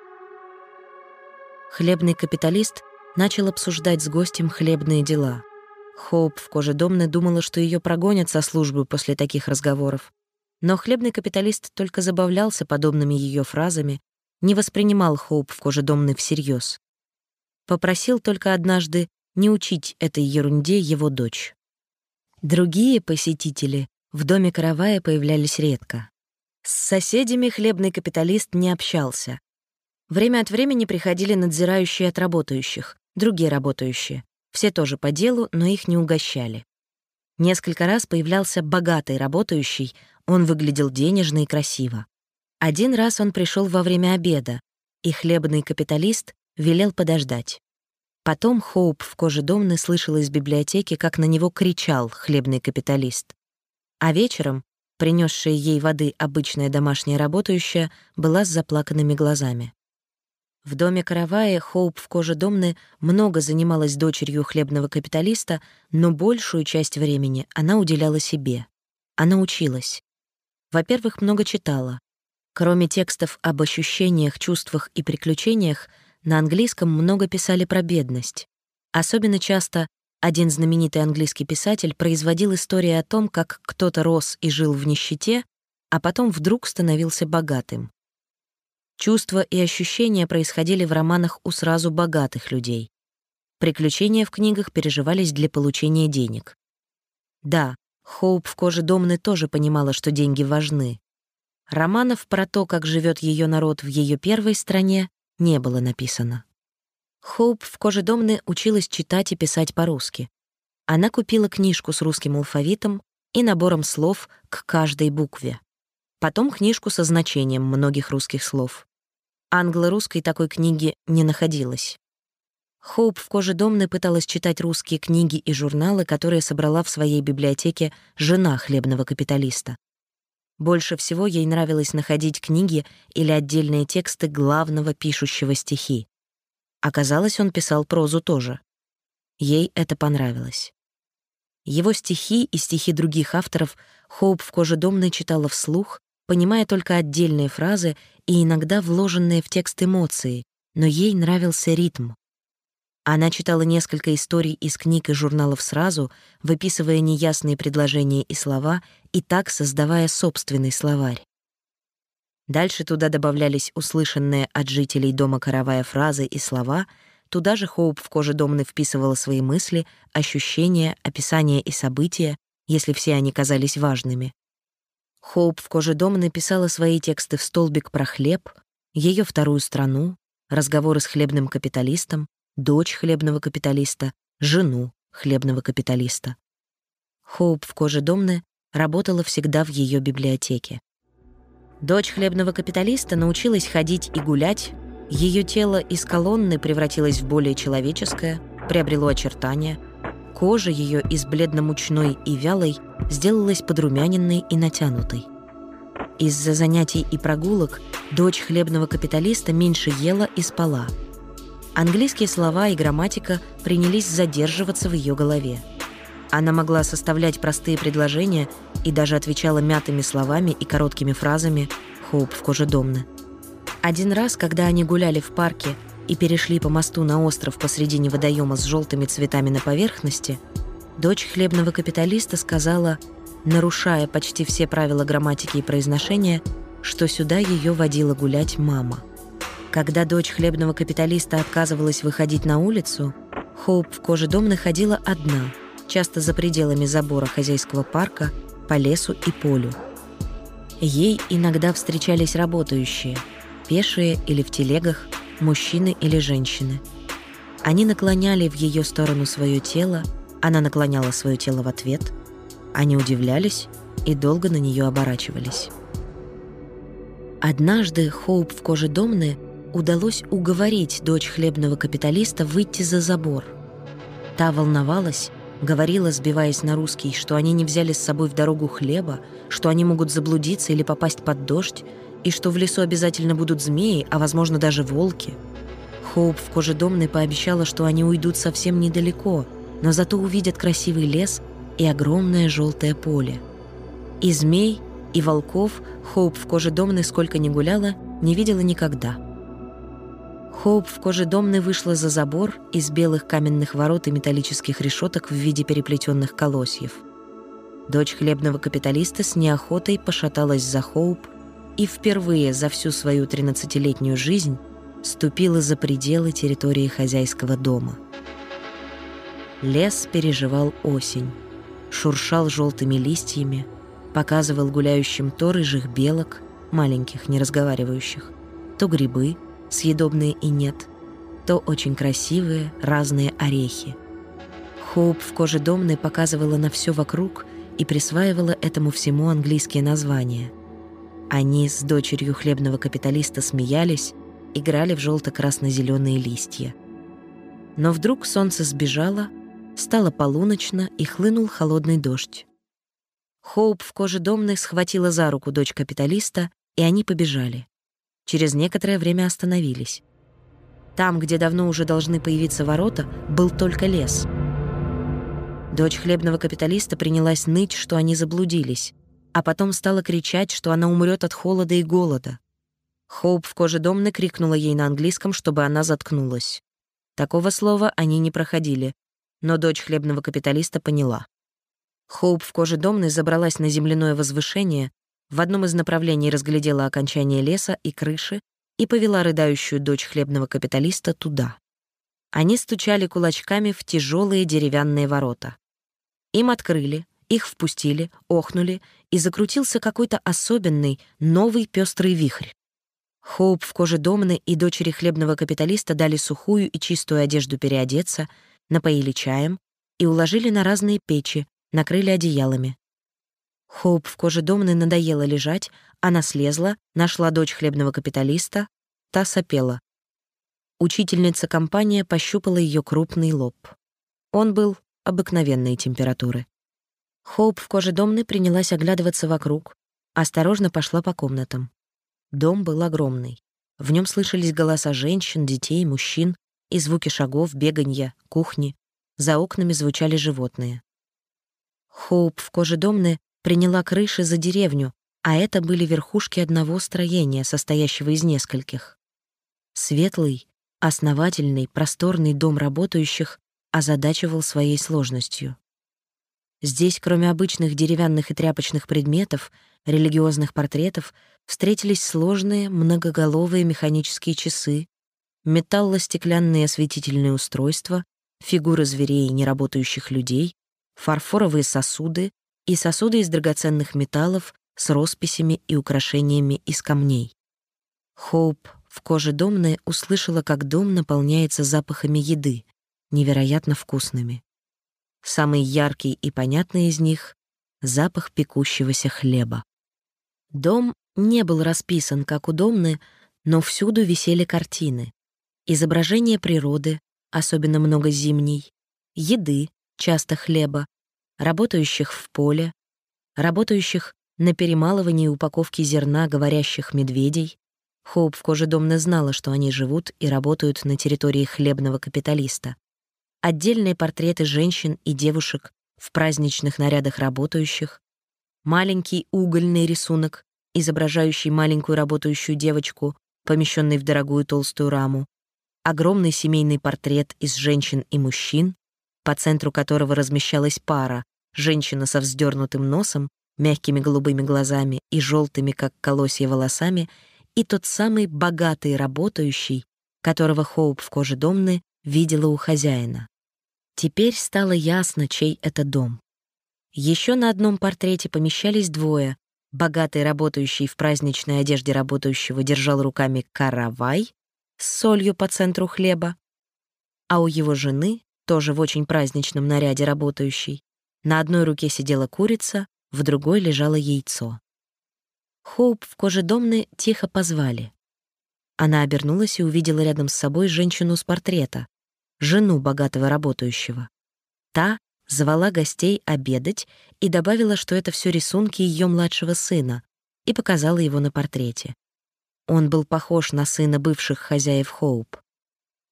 Хлебный капиталист начал обсуждать с гостем хлебные дела. Хоуп в коже домны думала, что ее прогонят со службы после таких разговоров. Но хлебный капиталист только забавлялся подобными ее фразами, не воспринимал Хоуп в коже домны всерьез. Попросил только однажды не учить этой ерунде его дочь. Другие посетители в доме каравая появлялись редко. С соседями хлебный капиталист не общался, Время от времени приходили надзирающие от работающих, другие работающие. Все тоже по делу, но их не угощали. Несколько раз появлялся богатый работающий, он выглядел денежно и красиво. Один раз он пришел во время обеда, и хлебный капиталист велел подождать. Потом Хоуп в коже домны слышал из библиотеки, как на него кричал хлебный капиталист. А вечером, принесшая ей воды обычная домашняя работающая, была с заплаканными глазами. В доме Каравая Хоуп в коже Домны много занималась дочерью хлебного капиталиста, но большую часть времени она уделяла себе. Она училась. Во-первых, много читала. Кроме текстов об ощущениях, чувствах и приключениях, на английском много писали про бедность. Особенно часто один знаменитый английский писатель производил истории о том, как кто-то рос и жил в нищете, а потом вдруг становился богатым. Чувства и ощущения происходили в романах у сразу богатых людей. Приключения в книгах переживались для получения денег. Да, Хоуп в коже Домны тоже понимала, что деньги важны. Романов про то, как живет ее народ в ее первой стране, не было написано. Хоуп в коже Домны училась читать и писать по-русски. Она купила книжку с русским алфавитом и набором слов к каждой букве. Потом книжку со значением многих русских слов. Англо-русской такой книги не находилось. Хоуп в коже домны пыталась читать русские книги и журналы, которые собрала в своей библиотеке жена хлебного капиталиста. Больше всего ей нравилось находить книги или отдельные тексты главного пишущего стихи. Оказалось, он писал прозу тоже. Ей это понравилось. Его стихи и стихи других авторов Хоуп в коже домной читала вслух, понимая только отдельные фразы и иногда вложенные в текст эмоции, но ей нравился ритм. Она читала несколько историй из книг и журналов сразу, выписывая неясные предложения и слова и так создавая собственный словарь. Дальше туда добавлялись услышанные от жителей дома Каравая фразы и слова, туда же Хоуп в коже домны вписывала свои мысли, ощущения, описания и события, если все они казались важными. Хоуп в коже дома написала свои тексты в столбик про хлеб, ее вторую страну, разговоры с хлебным капиталистом, дочь хлебного капиталиста, жену хлебного капиталиста. Хоуп в коже Домны работала всегда в ее библиотеке. Дочь хлебного капиталиста научилась ходить и гулять, ее тело из колонны превратилось в более человеческое, приобрело очертания, кожа ее из бледно-мучной и вялой сделалась подрумяненной и натянутой. Из-за занятий и прогулок дочь хлебного капиталиста меньше ела и спала – Английские слова и грамматика принялись задерживаться в ее голове. Она могла составлять простые предложения и даже отвечала мятыми словами и короткими фразами «Хоуп в коже домны». Один раз, когда они гуляли в парке и перешли по мосту на остров посредине водоема с желтыми цветами на поверхности, дочь хлебного капиталиста сказала, нарушая почти все правила грамматики и произношения, что сюда ее водила гулять мама – когда дочь хлебного капиталиста отказывалась выходить на улицу, Хоуп в коже дом находила одна, часто за пределами забора хозяйского парка, по лесу и полю. Ей иногда встречались работающие, пешие или в телегах, мужчины или женщины. Они наклоняли в ее сторону свое тело, она наклоняла свое тело в ответ. Они удивлялись и долго на нее оборачивались. Однажды Хоуп в коже Домны – удалось уговорить дочь хлебного капиталиста выйти за забор. Та волновалась, говорила, сбиваясь на русский, что они не взяли с собой в дорогу хлеба, что они могут заблудиться или попасть под дождь, и что в лесу обязательно будут змеи, а, возможно, даже волки. Хоуп в коже домной пообещала, что они уйдут совсем недалеко, но зато увидят красивый лес и огромное желтое поле. И змей, и волков Хоуп в коже домной сколько ни гуляла, не видела никогда — Хоуп в коже домной вышла за забор из белых каменных ворот и металлических решеток в виде переплетенных колосьев. Дочь хлебного капиталиста с неохотой пошаталась за Хоуп и впервые за всю свою 13-летнюю жизнь ступила за пределы территории хозяйского дома. Лес переживал осень, шуршал желтыми листьями, показывал гуляющим то рыжих белок, маленьких, не разговаривающих, то грибы — съедобные и нет, то очень красивые разные орехи. Хоуп в коже домной показывала на все вокруг и присваивала этому всему английские названия. Они с дочерью хлебного капиталиста смеялись, играли в желто-красно-зеленые листья. Но вдруг солнце сбежало, стало полуночно и хлынул холодный дождь. Хоуп в коже домной схватила за руку дочь капиталиста, и они побежали. Через некоторое время остановились. Там, где давно уже должны появиться ворота, был только лес. Дочь хлебного капиталиста принялась ныть, что они заблудились, а потом стала кричать, что она умрет от холода и голода. Хоуп в коже домны крикнула ей на английском, чтобы она заткнулась. Такого слова они не проходили, но дочь хлебного капиталиста поняла. Хоуп в коже домны забралась на земляное возвышение, в одном из направлений разглядела окончание леса и крыши и повела рыдающую дочь хлебного капиталиста туда. Они стучали кулачками в тяжелые деревянные ворота. Им открыли, их впустили, охнули, и закрутился какой-то особенный, новый пестрый вихрь. Хоуп в коже Домны и дочери хлебного капиталиста дали сухую и чистую одежду переодеться, напоили чаем и уложили на разные печи, накрыли одеялами. Хоуп в коже домны надоело лежать, она слезла, нашла дочь хлебного капиталиста, та сопела. Учительница компания пощупала ее крупный лоб. Он был обыкновенной температуры. Хоуп в коже домны принялась оглядываться вокруг, осторожно пошла по комнатам. Дом был огромный. В нем слышались голоса женщин, детей, мужчин и звуки шагов, беганья, кухни. За окнами звучали животные. Хоуп в коже Домны приняла крыши за деревню, а это были верхушки одного строения, состоящего из нескольких. Светлый, основательный, просторный дом работающих озадачивал своей сложностью. Здесь, кроме обычных деревянных и тряпочных предметов, религиозных портретов, встретились сложные многоголовые механические часы, металло-стеклянные осветительные устройства, фигуры зверей и неработающих людей, фарфоровые сосуды и сосуды из драгоценных металлов с росписями и украшениями из камней. Хоуп в коже Домны услышала, как дом наполняется запахами еды, невероятно вкусными. Самый яркий и понятный из них — запах пекущегося хлеба. Дом не был расписан, как у Домны, но всюду висели картины. Изображения природы, особенно много зимней, еды, часто хлеба, работающих в поле, работающих на перемалывании упаковки зерна говорящих медведей. Хоуп в коже Домны знала, что они живут и работают на территории хлебного капиталиста. Отдельные портреты женщин и девушек в праздничных нарядах работающих, маленький угольный рисунок, изображающий маленькую работающую девочку, помещенный в дорогую толстую раму, огромный семейный портрет из женщин и мужчин, по центру которого размещалась пара, женщина со вздернутым носом, мягкими голубыми глазами и желтыми, как колосья, волосами, и тот самый богатый работающий, которого Хоуп в коже Домны видела у хозяина. Теперь стало ясно, чей это дом. Еще на одном портрете помещались двое. Богатый работающий в праздничной одежде работающего держал руками каравай с солью по центру хлеба, а у его жены, тоже в очень праздничном наряде работающей, на одной руке сидела курица, в другой лежало яйцо. Хоуп в коже Домны тихо позвали. Она обернулась и увидела рядом с собой женщину с портрета, жену богатого работающего. Та звала гостей обедать и добавила, что это все рисунки ее младшего сына, и показала его на портрете. Он был похож на сына бывших хозяев Хоуп.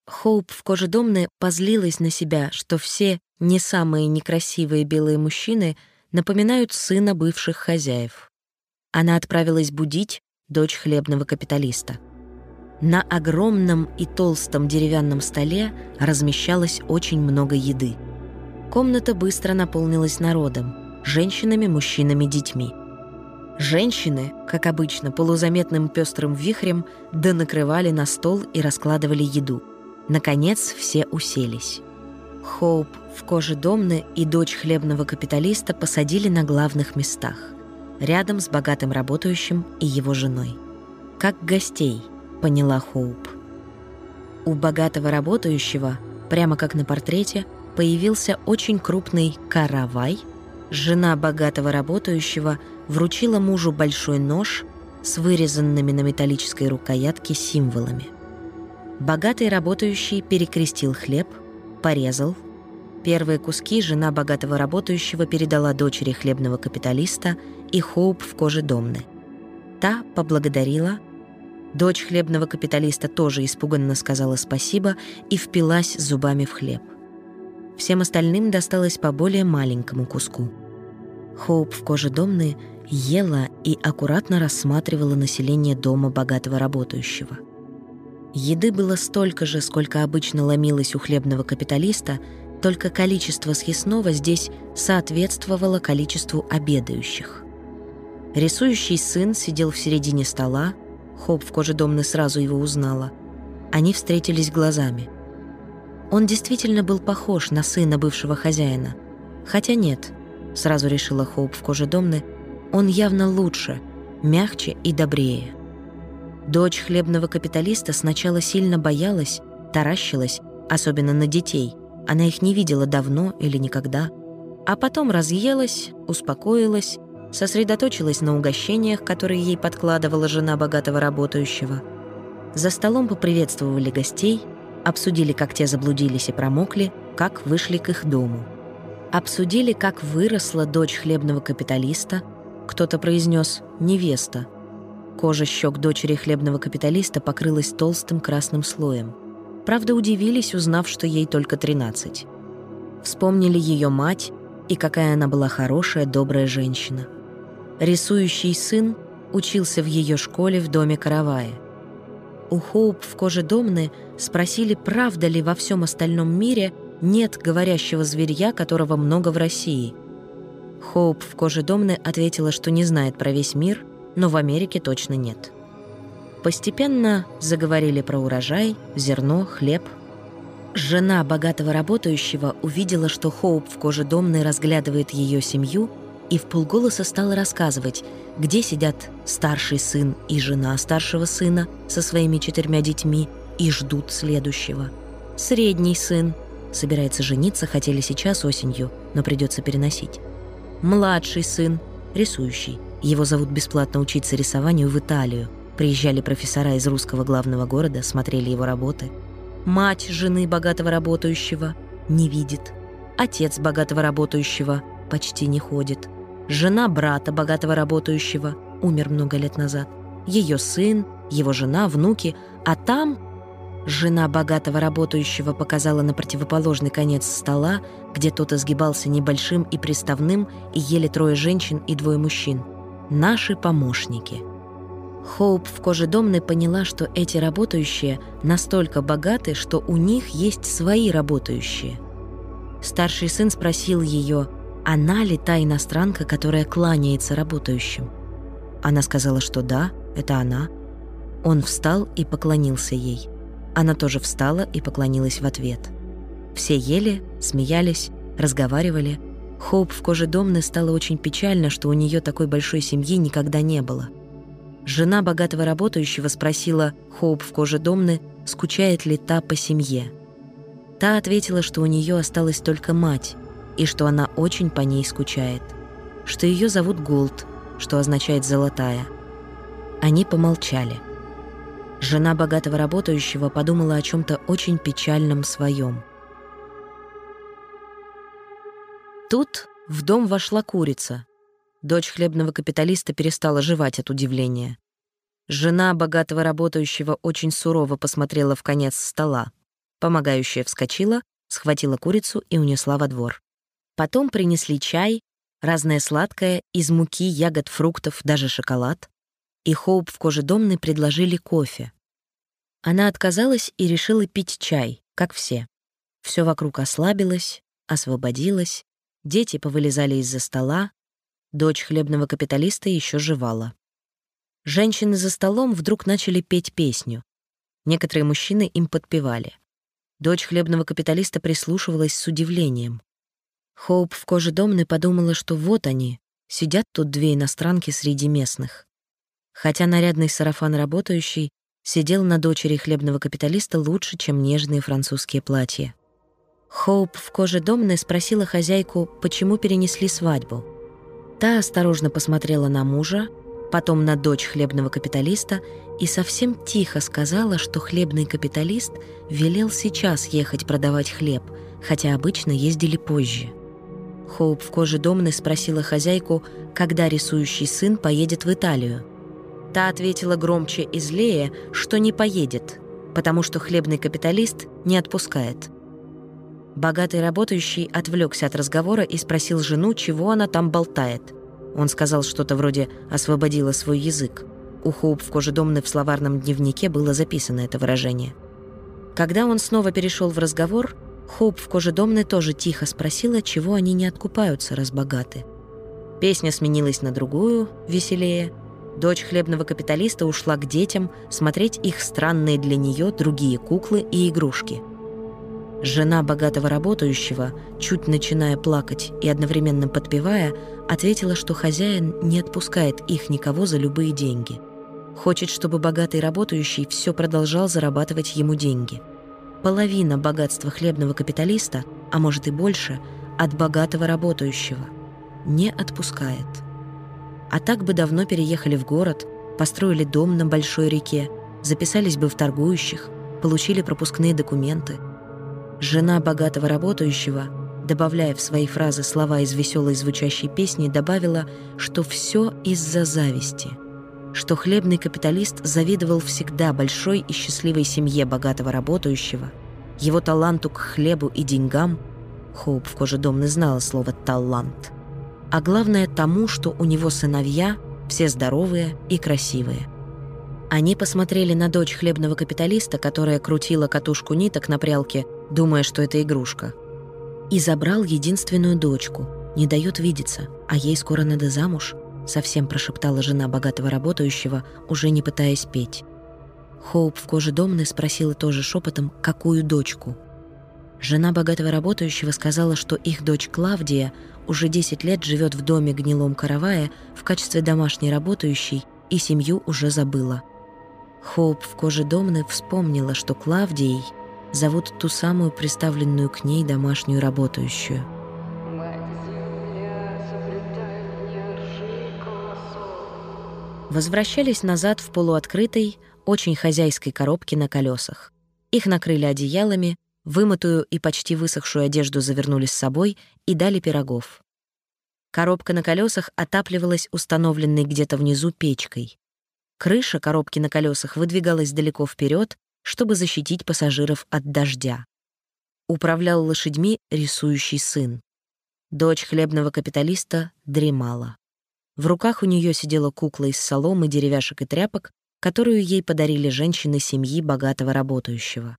Хоуп в коже Домны позлилась на себя, что все не самые некрасивые белые мужчины напоминают сына бывших хозяев. Она отправилась будить дочь хлебного капиталиста. На огромном и толстом деревянном столе размещалось очень много еды. Комната быстро наполнилась народом, женщинами, мужчинами, детьми. Женщины, как обычно, полузаметным пестрым вихрем донакрывали на стол и раскладывали еду. Наконец все уселись. Хоуп в коже Домны и дочь хлебного капиталиста посадили на главных местах, рядом с богатым работающим и его женой. Как гостей –— поняла Хоуп. У богатого работающего, прямо как на портрете, появился очень крупный каравай. Жена богатого работающего вручила мужу большой нож с вырезанными на металлической рукоятке символами. Богатый работающий перекрестил хлеб, порезал. Первые куски жена богатого работающего передала дочери хлебного капиталиста и Хоуп в коже Домны. Та поблагодарила, Дочь хлебного капиталиста тоже испуганно сказала спасибо и впилась зубами в хлеб. Всем остальным досталось по более маленькому куску. Хоуп в коже домны ела и аккуратно рассматривала население дома богатого работающего. Еды было столько же, сколько обычно ломилось у хлебного капиталиста, только количество съестного здесь соответствовало количеству обедающих. Рисующий сын сидел в середине стола, Хоп в коже Домны сразу его узнала. Они встретились глазами. Он действительно был похож на сына бывшего хозяина. Хотя нет, сразу решила Хоуп в коже Домны, он явно лучше, мягче и добрее. Дочь хлебного капиталиста сначала сильно боялась, таращилась, особенно на детей. Она их не видела давно или никогда. А потом разъелась, успокоилась сосредоточилась на угощениях, которые ей подкладывала жена богатого работающего. За столом поприветствовали гостей, обсудили, как те заблудились и промокли, как вышли к их дому. Обсудили, как выросла дочь хлебного капиталиста, кто-то произнес «невеста». Кожа щек дочери хлебного капиталиста покрылась толстым красным слоем. Правда, удивились, узнав, что ей только 13. В вспомнили ее мать и какая она была хорошая, добрая женщина. Рисующий сын учился в ее школе в доме Каравая. У Хоуп в коже Домны спросили, правда ли во всем остальном мире нет говорящего зверья, которого много в России. Хоуп в коже Домны ответила, что не знает про весь мир, но в Америке точно нет. Постепенно заговорили про урожай, зерно, хлеб – Жена богатого работающего увидела, что Хоуп в коже домной разглядывает ее семью и в полголоса стала рассказывать, где сидят старший сын и жена старшего сына со своими четырьмя детьми и ждут следующего. Средний сын собирается жениться, хотели сейчас осенью, но придется переносить. Младший сын, рисующий. Его зовут бесплатно учиться рисованию в Италию. Приезжали профессора из русского главного города, смотрели его работы – Мать жены богатого работающего не видит. Отец богатого работающего почти не ходит. Жена брата богатого работающего умер много лет назад. Ее сын, его жена, внуки. А там жена богатого работающего показала на противоположный конец стола, где тот изгибался небольшим и приставным, и ели трое женщин и двое мужчин. Наши помощники — Хоуп в коже домной поняла, что эти работающие настолько богаты, что у них есть свои работающие. Старший сын спросил ее, она ли та иностранка, которая кланяется работающим. Она сказала, что да, это она. Он встал и поклонился ей. Она тоже встала и поклонилась в ответ. Все ели, смеялись, разговаривали. Хоуп в коже домны стало очень печально, что у нее такой большой семьи никогда не было – Жена богатого работающего спросила Хоуп в коже Домны, скучает ли та по семье. Та ответила, что у нее осталась только мать, и что она очень по ней скучает, что ее зовут Голд, что означает «золотая». Они помолчали. Жена богатого работающего подумала о чем-то очень печальном своем. Тут в дом вошла курица, Дочь хлебного капиталиста перестала жевать от удивления. Жена богатого работающего очень сурово посмотрела в конец стола. Помогающая вскочила, схватила курицу и унесла во двор. Потом принесли чай, разное сладкое, из муки, ягод, фруктов, даже шоколад. И Хоуп в коже домной предложили кофе. Она отказалась и решила пить чай, как все. Все вокруг ослабилось, освободилось, дети повылезали из-за стола, Дочь хлебного капиталиста еще жевала. Женщины за столом вдруг начали петь песню. Некоторые мужчины им подпевали. Дочь хлебного капиталиста прислушивалась с удивлением. Хоуп в коже домны подумала, что вот они, сидят тут две иностранки среди местных. Хотя нарядный сарафан работающий сидел на дочери хлебного капиталиста лучше, чем нежные французские платья. Хоуп в коже домны спросила хозяйку, почему перенесли свадьбу. Та осторожно посмотрела на мужа, потом на дочь хлебного капиталиста и совсем тихо сказала, что хлебный капиталист велел сейчас ехать продавать хлеб, хотя обычно ездили позже. Хоуп в коже домны спросила хозяйку, когда рисующий сын поедет в Италию. Та ответила громче и злее, что не поедет, потому что хлебный капиталист не отпускает – Богатый работающий отвлекся от разговора и спросил жену, чего она там болтает. Он сказал что-то вроде «освободила свой язык». У Хоуп в коже домны в словарном дневнике было записано это выражение. Когда он снова перешел в разговор, Хоуп в коже домны тоже тихо спросила, чего они не откупаются, раз богаты. Песня сменилась на другую, веселее. Дочь хлебного капиталиста ушла к детям смотреть их странные для нее другие куклы и игрушки – Жена богатого работающего, чуть начиная плакать и одновременно подпевая, ответила, что хозяин не отпускает их никого за любые деньги. Хочет, чтобы богатый работающий все продолжал зарабатывать ему деньги. Половина богатства хлебного капиталиста, а может и больше, от богатого работающего. Не отпускает. А так бы давно переехали в город, построили дом на большой реке, записались бы в торгующих, получили пропускные документы – Жена богатого работающего, добавляя в свои фразы слова из веселой звучащей песни, добавила, что все из-за зависти, что хлебный капиталист завидовал всегда большой и счастливой семье богатого работающего, его таланту к хлебу и деньгам, Хоуп в коже домны знала слово «талант», а главное тому, что у него сыновья все здоровые и красивые. Они посмотрели на дочь хлебного капиталиста, которая крутила катушку ниток на прялке, думая, что это игрушка. И забрал единственную дочку, не дает видеться, а ей скоро надо замуж, совсем прошептала жена богатого работающего, уже не пытаясь петь. Хоуп в коже домны спросила тоже шепотом, какую дочку. Жена богатого работающего сказала, что их дочь Клавдия уже 10 лет живет в доме гнилом каравая в качестве домашней работающей и семью уже забыла. Хоуп в коже домны вспомнила, что Клавдией зовут ту самую приставленную к ней домашнюю работающую. Возвращались назад в полуоткрытой, очень хозяйской коробке на колесах. Их накрыли одеялами, вымытую и почти высохшую одежду завернули с собой и дали пирогов. Коробка на колесах отапливалась установленной где-то внизу печкой. Крыша коробки на колесах выдвигалась далеко вперед, чтобы защитить пассажиров от дождя. Управлял лошадьми рисующий сын. Дочь хлебного капиталиста дремала. В руках у нее сидела кукла из соломы, деревяшек и тряпок, которую ей подарили женщины семьи богатого работающего.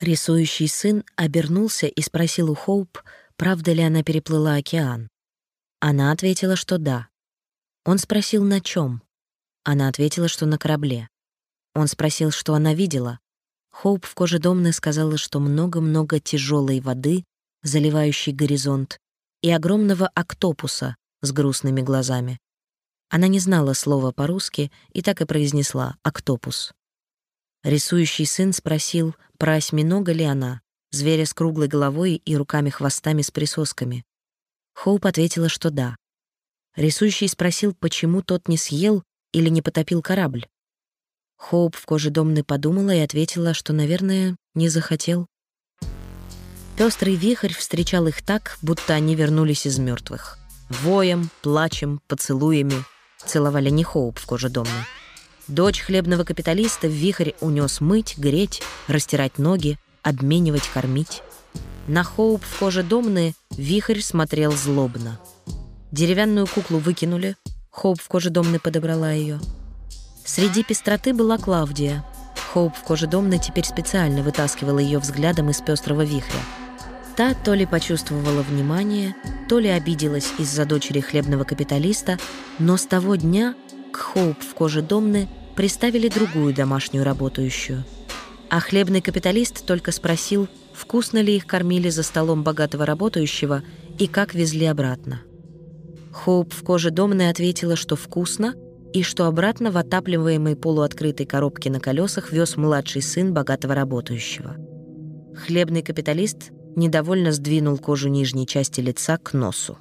Рисующий сын обернулся и спросил у Хоуп, правда ли она переплыла океан. Она ответила, что да. Он спросил, на чем. Она ответила, что на корабле. Он спросил, что она видела. Хоуп в коже домны сказала, что много-много тяжелой воды, заливающей горизонт, и огромного октопуса с грустными глазами. Она не знала слова по-русски и так и произнесла «октопус». Рисующий сын спросил, про осьминога ли она, зверя с круглой головой и руками-хвостами с присосками. Хоуп ответила, что да. Рисующий спросил, почему тот не съел или не потопил корабль. Хоуп в коже домны подумала и ответила, что, наверное, не захотел. Пестрый вихрь встречал их так, будто они вернулись из мертвых. Воем, плачем, поцелуями целовали не Хоуп в коже домны. Дочь хлебного капиталиста в вихрь унес мыть, греть, растирать ноги, обменивать, кормить. На Хоуп в коже домны вихрь смотрел злобно. Деревянную куклу выкинули, Хоуп в коже домны подобрала ее. Среди пестроты была Клавдия. Хоуп в коже домны теперь специально вытаскивала ее взглядом из пестрого вихря. Та то ли почувствовала внимание, то ли обиделась из-за дочери хлебного капиталиста, но с того дня к Хоуп в коже Домны приставили другую домашнюю работающую. А хлебный капиталист только спросил, вкусно ли их кормили за столом богатого работающего и как везли обратно. Хоуп в коже Домны ответила, что вкусно, и что обратно в отапливаемой полуоткрытой коробке на колесах вез младший сын богатого работающего. Хлебный капиталист недовольно сдвинул кожу нижней части лица к носу.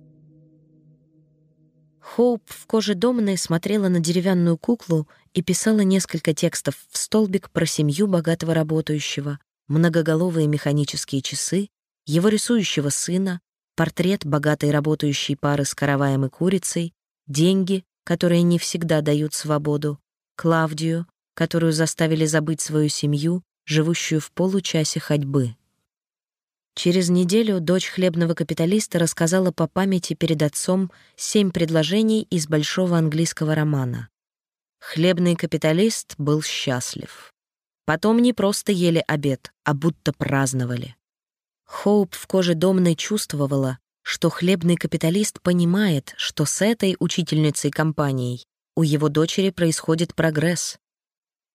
Хоуп в коже Домны смотрела на деревянную куклу и писала несколько текстов в столбик про семью богатого работающего, многоголовые механические часы, его рисующего сына, портрет богатой работающей пары с караваем и курицей, деньги, которые не всегда дают свободу, Клавдию, которую заставили забыть свою семью, живущую в получасе ходьбы. Через неделю дочь хлебного капиталиста рассказала по памяти перед отцом семь предложений из большого английского романа. Хлебный капиталист был счастлив. Потом не просто ели обед, а будто праздновали. Хоуп в коже домной чувствовала, что хлебный капиталист понимает, что с этой учительницей компанией у его дочери происходит прогресс.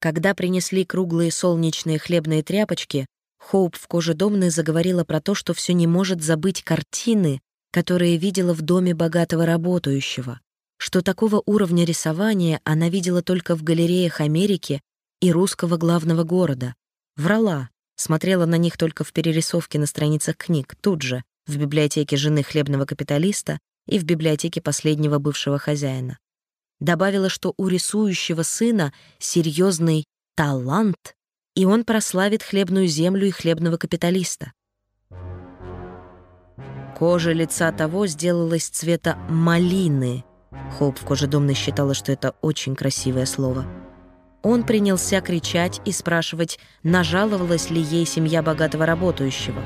Когда принесли круглые солнечные хлебные тряпочки, Хоуп в коже домны заговорила про то, что все не может забыть картины, которые видела в доме богатого работающего, что такого уровня рисования она видела только в галереях Америки и русского главного города. Врала, смотрела на них только в перерисовке на страницах книг, тут же, в библиотеке жены хлебного капиталиста и в библиотеке последнего бывшего хозяина. Добавила, что у рисующего сына серьезный талант и он прославит хлебную землю и хлебного капиталиста. Кожа лица того сделалась цвета малины. Хоуп в коже домной считала, что это очень красивое слово. Он принялся кричать и спрашивать, нажаловалась ли ей семья богатого работающего.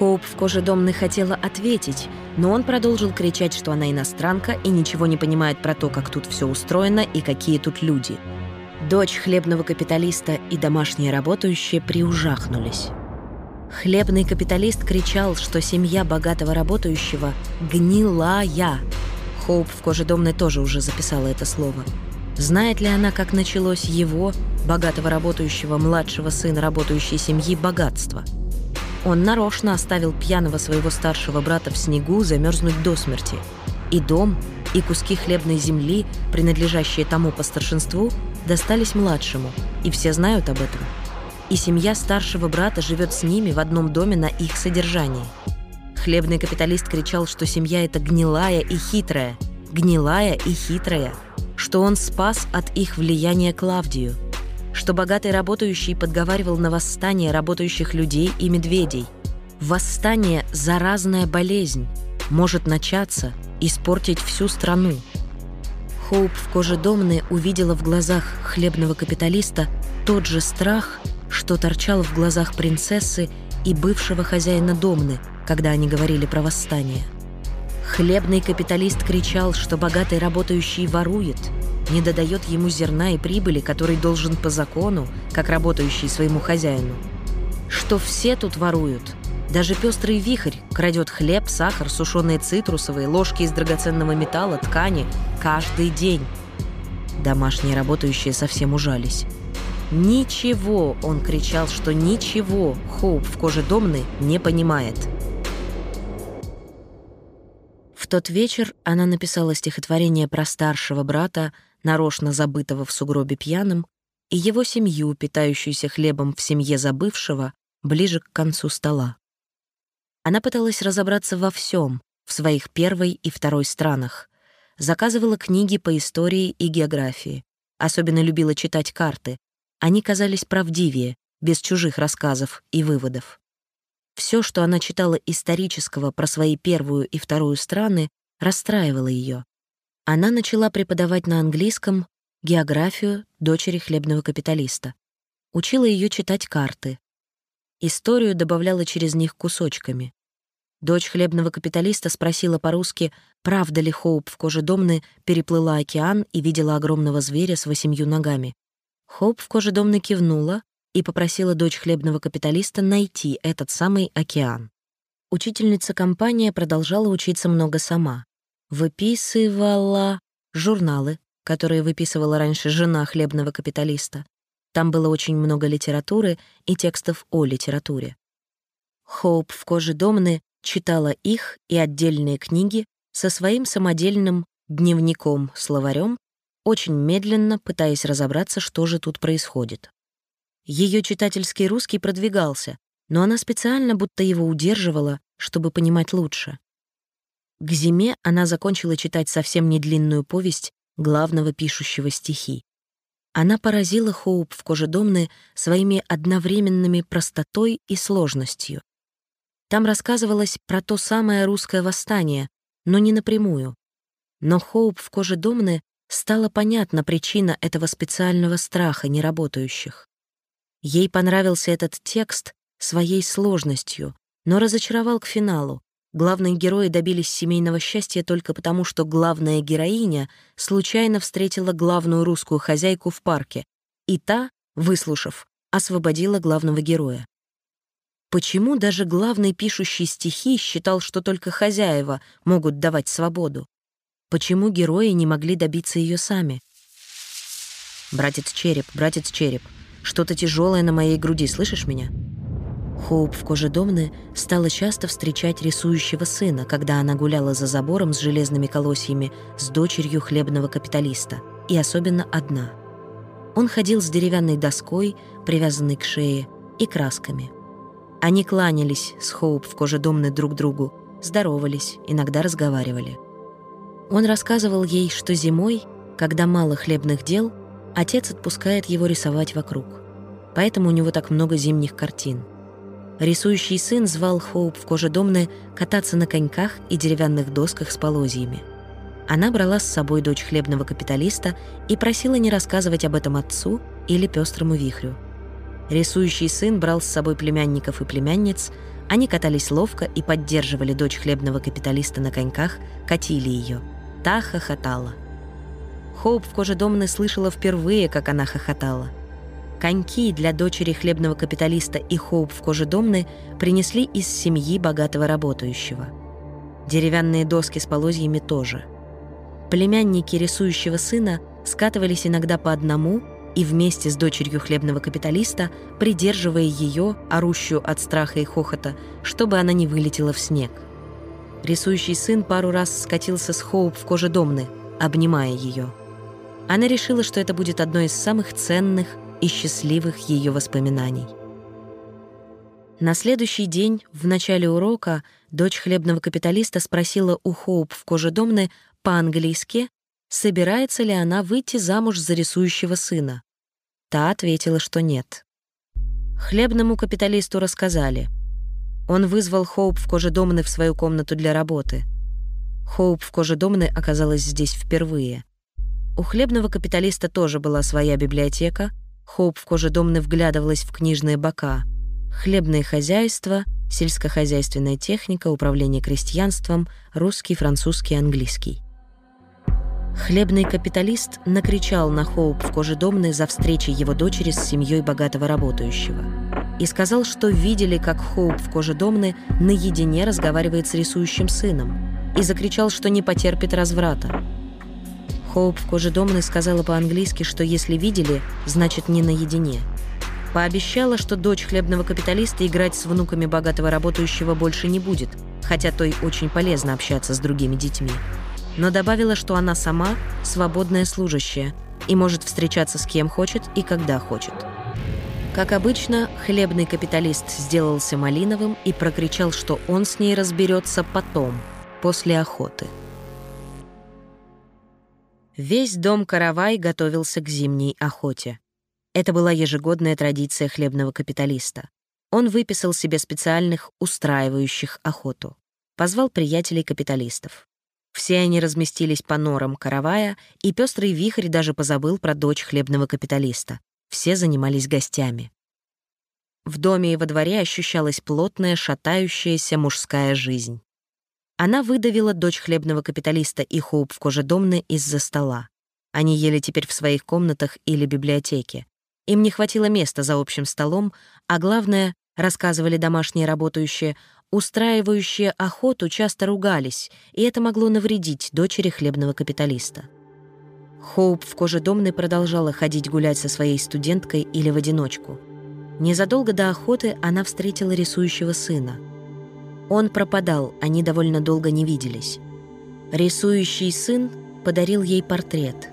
Хоуп в коже домны хотела ответить, но он продолжил кричать, что она иностранка и ничего не понимает про то, как тут все устроено и какие тут люди. Дочь хлебного капиталиста и домашние работающие приужахнулись. Хлебный капиталист кричал, что семья богатого работающего гнилая. Хоуп в коже домной тоже уже записала это слово. Знает ли она, как началось его, богатого работающего, младшего сына работающей семьи, богатство? Он нарочно оставил пьяного своего старшего брата в снегу замерзнуть до смерти. И дом, и куски хлебной земли, принадлежащие тому по старшинству, достались младшему, и все знают об этом. И семья старшего брата живет с ними в одном доме на их содержании. Хлебный капиталист кричал, что семья эта гнилая и хитрая, гнилая и хитрая, что он спас от их влияния Клавдию, что богатый работающий подговаривал на восстание работающих людей и медведей. Восстание – заразная болезнь, может начаться, испортить всю страну. Хоуп в коже Домны увидела в глазах хлебного капиталиста тот же страх, что торчал в глазах принцессы и бывшего хозяина Домны, когда они говорили про восстание. Хлебный капиталист кричал, что богатый работающий ворует, не додает ему зерна и прибыли, который должен по закону, как работающий своему хозяину. Что все тут воруют. Даже пестрый вихрь крадет хлеб, сахар, сушеные цитрусовые, ложки из драгоценного металла, ткани каждый день. Домашние работающие совсем ужались. «Ничего!» — он кричал, что ничего Хоуп в коже Домны не понимает. В тот вечер она написала стихотворение про старшего брата, нарочно забытого в сугробе пьяным, и его семью, питающуюся хлебом в семье забывшего, ближе к концу стола. Она пыталась разобраться во всем, в своих первой и второй странах, заказывала книги по истории и географии, особенно любила читать карты, они казались правдивее, без чужих рассказов и выводов. Все, что она читала исторического про свои первую и вторую страны, расстраивало ее. Она начала преподавать на английском географию дочери хлебного капиталиста. Учила ее читать карты. Историю добавляла через них кусочками. Дочь хлебного капиталиста спросила по-русски, правда ли Хоуп в коже Домны переплыла океан и видела огромного зверя с восемью ногами. Хоуп в коже Домны кивнула и попросила дочь хлебного капиталиста найти этот самый океан. Учительница компания продолжала учиться много сама. Выписывала журналы, которые выписывала раньше жена хлебного капиталиста. Там было очень много литературы и текстов о литературе. Хоуп в коже Домны читала их и отдельные книги со своим самодельным дневником-словарем очень медленно пытаясь разобраться, что же тут происходит. Ее читательский русский продвигался, но она специально будто его удерживала, чтобы понимать лучше. К зиме она закончила читать совсем недлинную повесть главного пишущего стихи. Она поразила Хоуп в коже Домны своими одновременными простотой и сложностью. Там рассказывалось про то самое русское восстание, но не напрямую. Но Хоуп в коже Домны стала понятна причина этого специального страха неработающих. Ей понравился этот текст своей сложностью, но разочаровал к финалу. Главные герои добились семейного счастья только потому, что главная героиня случайно встретила главную русскую хозяйку в парке, и та, выслушав, освободила главного героя. Почему даже главный пишущий стихи считал, что только хозяева могут давать свободу? Почему герои не могли добиться ее сами? «Братец Череп, братец Череп, что-то тяжелое на моей груди, слышишь меня?» Хоуп в коже Домны стала часто встречать рисующего сына, когда она гуляла за забором с железными колосьями с дочерью хлебного капиталиста, и особенно одна. Он ходил с деревянной доской, привязанной к шее, и красками. Они кланялись с Хоуп в коже Домны друг другу, здоровались, иногда разговаривали — он рассказывал ей, что зимой, когда мало хлебных дел, отец отпускает его рисовать вокруг. Поэтому у него так много зимних картин. Рисующий сын звал Хоуп в коже кататься на коньках и деревянных досках с полозьями. Она брала с собой дочь хлебного капиталиста и просила не рассказывать об этом отцу или пестрому вихрю. Рисующий сын брал с собой племянников и племянниц, они катались ловко и поддерживали дочь хлебного капиталиста на коньках, катили ее. Та хохотала. Хоуп в коже слышала впервые, как она хохотала. Коньки для дочери хлебного капиталиста и Хоуп в коже Домны принесли из семьи богатого работающего. Деревянные доски с полозьями тоже. Племянники рисующего сына скатывались иногда по одному и вместе с дочерью хлебного капиталиста, придерживая ее, орущую от страха и хохота, чтобы она не вылетела в снег. Рисующий сын пару раз скатился с Хоуп в коже Домны, обнимая ее. Она решила, что это будет одно из самых ценных и счастливых ее воспоминаний. На следующий день, в начале урока, дочь хлебного капиталиста спросила у Хоуп в коже Домны по-английски, собирается ли она выйти замуж за рисующего сына. Та ответила, что нет. Хлебному капиталисту рассказали. Он вызвал Хоуп в коже Домны в свою комнату для работы. Хоуп в коже Домны оказалась здесь впервые. У хлебного капиталиста тоже была своя библиотека. Хоуп в коже Домны вглядывалась в книжные бока. Хлебное хозяйство, сельскохозяйственная техника, управление крестьянством, русский, французский, английский. Хлебный капиталист накричал на Хоуп в коже Домны за встречей его дочери с семьей богатого работающего и сказал, что видели, как Хоуп в коже Домны наедине разговаривает с рисующим сыном, и закричал, что не потерпит разврата. Хоуп в коже Домны сказала по-английски, что если видели, значит не наедине. Пообещала, что дочь хлебного капиталиста играть с внуками богатого работающего больше не будет, хотя той очень полезно общаться с другими детьми но добавила, что она сама свободная служащая и может встречаться с кем хочет и когда хочет. Как обычно, хлебный капиталист сделался малиновым и прокричал, что он с ней разберется потом, после охоты. Весь дом Каравай готовился к зимней охоте. Это была ежегодная традиция хлебного капиталиста. Он выписал себе специальных, устраивающих охоту. Позвал приятелей капиталистов. Все они разместились по норам каравая, и пестрый вихрь даже позабыл про дочь хлебного капиталиста. Все занимались гостями. В доме и во дворе ощущалась плотная, шатающаяся мужская жизнь. Она выдавила дочь хлебного капиталиста и Хоуп в коже домны из-за стола. Они ели теперь в своих комнатах или библиотеке. Им не хватило места за общим столом, а главное, рассказывали домашние работающие, устраивающие охоту часто ругались, и это могло навредить дочери хлебного капиталиста. Хоуп в коже домной продолжала ходить гулять со своей студенткой или в одиночку. Незадолго до охоты она встретила рисующего сына. Он пропадал, они довольно долго не виделись. Рисующий сын подарил ей портрет.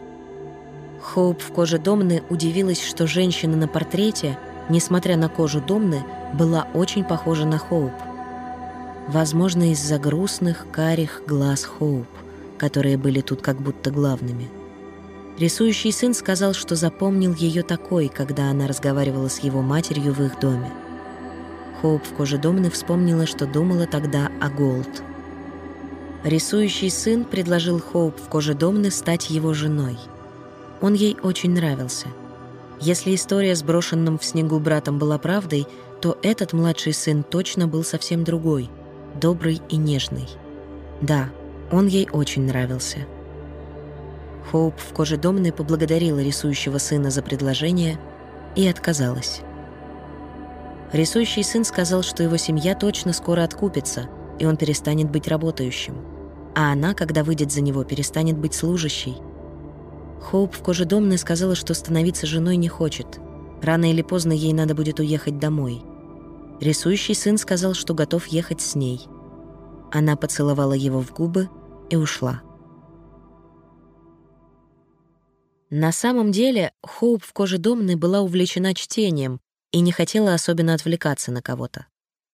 Хоуп в коже Домны удивилась, что женщина на портрете, несмотря на кожу Домны, была очень похожа на Хоуп возможно, из-за грустных, карих глаз Хоуп, которые были тут как будто главными. Рисующий сын сказал, что запомнил ее такой, когда она разговаривала с его матерью в их доме. Хоуп в коже Домны вспомнила, что думала тогда о Голд. Рисующий сын предложил Хоуп в коже Домны стать его женой. Он ей очень нравился. Если история с брошенным в снегу братом была правдой, то этот младший сын точно был совсем другой — добрый и нежный. Да, он ей очень нравился. Хоуп в коже Домны поблагодарила рисующего сына за предложение и отказалась. Рисующий сын сказал, что его семья точно скоро откупится, и он перестанет быть работающим. А она, когда выйдет за него, перестанет быть служащей. Хоуп в коже домной сказала, что становиться женой не хочет. Рано или поздно ей надо будет уехать домой — Рисующий сын сказал, что готов ехать с ней. Она поцеловала его в губы и ушла. На самом деле, Хоуп в коже Домны была увлечена чтением и не хотела особенно отвлекаться на кого-то.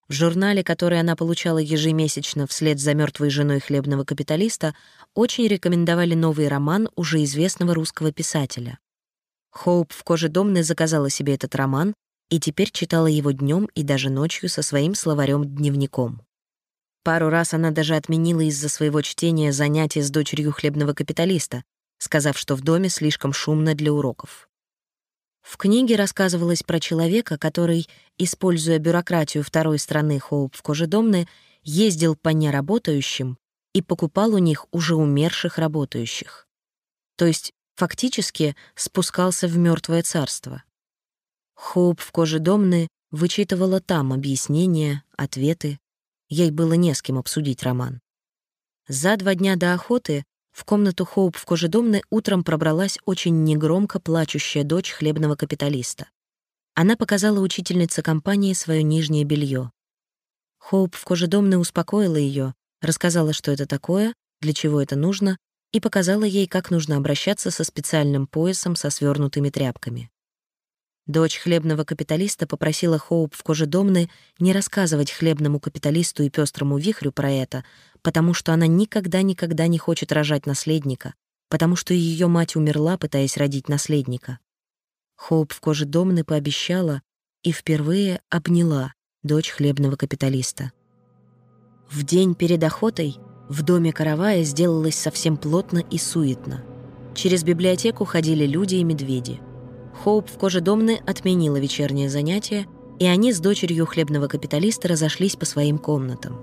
В журнале, который она получала ежемесячно вслед за мертвой женой хлебного капиталиста, очень рекомендовали новый роман уже известного русского писателя. Хоуп в коже Домны заказала себе этот роман и теперь читала его днем и даже ночью со своим словарем-дневником. Пару раз она даже отменила из-за своего чтения занятия с дочерью хлебного капиталиста, сказав, что в доме слишком шумно для уроков. В книге рассказывалось про человека, который, используя бюрократию второй страны Хоуп в Кожедомны, ездил по неработающим и покупал у них уже умерших работающих. То есть фактически спускался в мертвое царство. Хоуп в Кожедомны вычитывала там объяснения, ответы. Ей было не с кем обсудить роман. За два дня до охоты в комнату Хоуп в Кожедомны утром пробралась очень негромко плачущая дочь хлебного капиталиста. Она показала учительнице компании свое нижнее белье. Хоуп в Кожедомны успокоила ее, рассказала, что это такое, для чего это нужно, и показала ей, как нужно обращаться со специальным поясом со свернутыми тряпками. Дочь хлебного капиталиста попросила Хоуп в Кожедомны не рассказывать хлебному капиталисту и пестрому вихрю про это, потому что она никогда-никогда не хочет рожать наследника, потому что ее мать умерла, пытаясь родить наследника. Хоуп в Кожедомны пообещала и впервые обняла дочь хлебного капиталиста. В день перед охотой в доме каравая сделалось совсем плотно и суетно. Через библиотеку ходили люди и медведи — Хоуп в коже домны отменила вечернее занятие, и они с дочерью хлебного капиталиста разошлись по своим комнатам.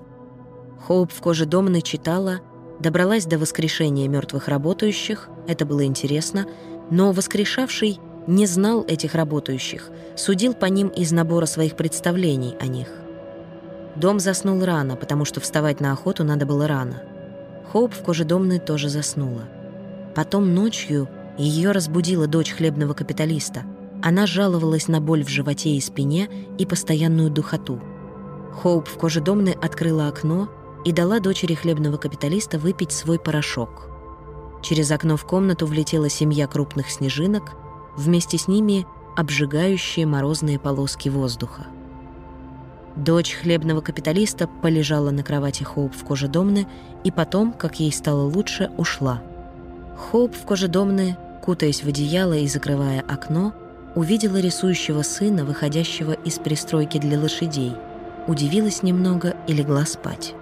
Хоуп в коже домны читала, добралась до воскрешения мертвых работающих, это было интересно, но воскрешавший не знал этих работающих, судил по ним из набора своих представлений о них. Дом заснул рано, потому что вставать на охоту надо было рано. Хоуп в коже домны тоже заснула. Потом ночью ее разбудила дочь хлебного капиталиста. Она жаловалась на боль в животе и спине и постоянную духоту. Хоуп в кожедомной открыла окно и дала дочери хлебного капиталиста выпить свой порошок. Через окно в комнату влетела семья крупных снежинок, вместе с ними обжигающие морозные полоски воздуха. Дочь хлебного капиталиста полежала на кровати Хоуп в кожедомне и потом, как ей стало лучше, ушла – Хоуп в кожедомное, кутаясь в одеяло и закрывая окно, увидела рисующего сына, выходящего из пристройки для лошадей, удивилась немного и легла спать.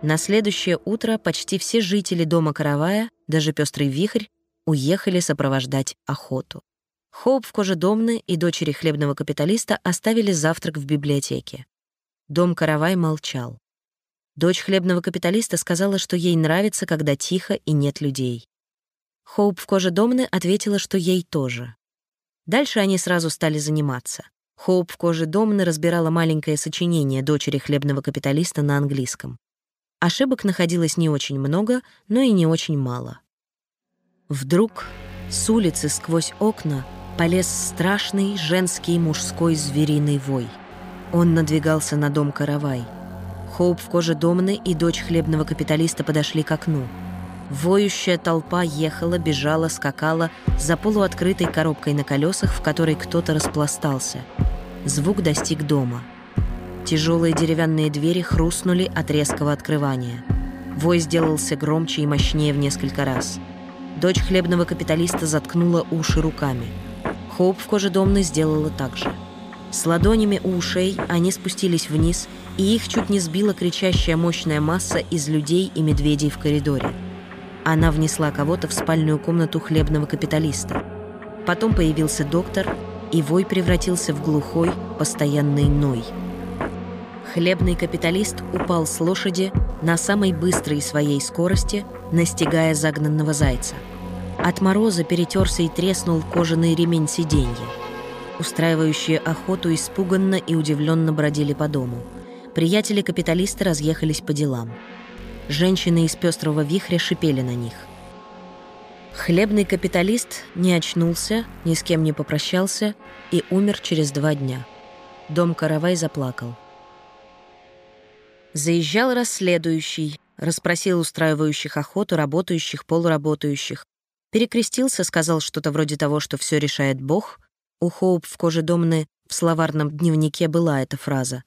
На следующее утро почти все жители дома Каравая, даже пестрый вихрь, уехали сопровождать охоту. Хоуп в кожедомны и дочери хлебного капиталиста оставили завтрак в библиотеке. Дом Каравай молчал. Дочь хлебного капиталиста сказала, что ей нравится, когда тихо и нет людей. Хоуп в коже Домны ответила, что ей тоже. Дальше они сразу стали заниматься. Хоуп в коже Домны разбирала маленькое сочинение дочери хлебного капиталиста на английском. Ошибок находилось не очень много, но и не очень мало. Вдруг с улицы сквозь окна полез страшный женский мужской звериный вой. Он надвигался на дом Каравай — Хоуп в коже домны и дочь хлебного капиталиста подошли к окну. Воющая толпа ехала, бежала, скакала за полуоткрытой коробкой на колесах, в которой кто-то распластался. Звук достиг дома. Тяжелые деревянные двери хрустнули от резкого открывания. Вой сделался громче и мощнее в несколько раз. Дочь хлебного капиталиста заткнула уши руками. Хоуп в коже домны сделала так же. С ладонями у ушей они спустились вниз – и их чуть не сбила кричащая мощная масса из людей и медведей в коридоре. Она внесла кого-то в спальную комнату хлебного капиталиста. Потом появился доктор, и вой превратился в глухой, постоянный ной. Хлебный капиталист упал с лошади на самой быстрой своей скорости, настигая загнанного зайца. От мороза перетерся и треснул кожаный ремень сиденья. Устраивающие охоту испуганно и удивленно бродили по дому – Приятели капиталиста разъехались по делам. Женщины из пестрого вихря шипели на них. Хлебный капиталист не очнулся, ни с кем не попрощался и умер через два дня. Дом Каравай заплакал. Заезжал расследующий, расспросил устраивающих охоту, работающих, полуработающих. Перекрестился, сказал что-то вроде того, что все решает Бог. У Хоуп в коже домны в словарном дневнике была эта фраза.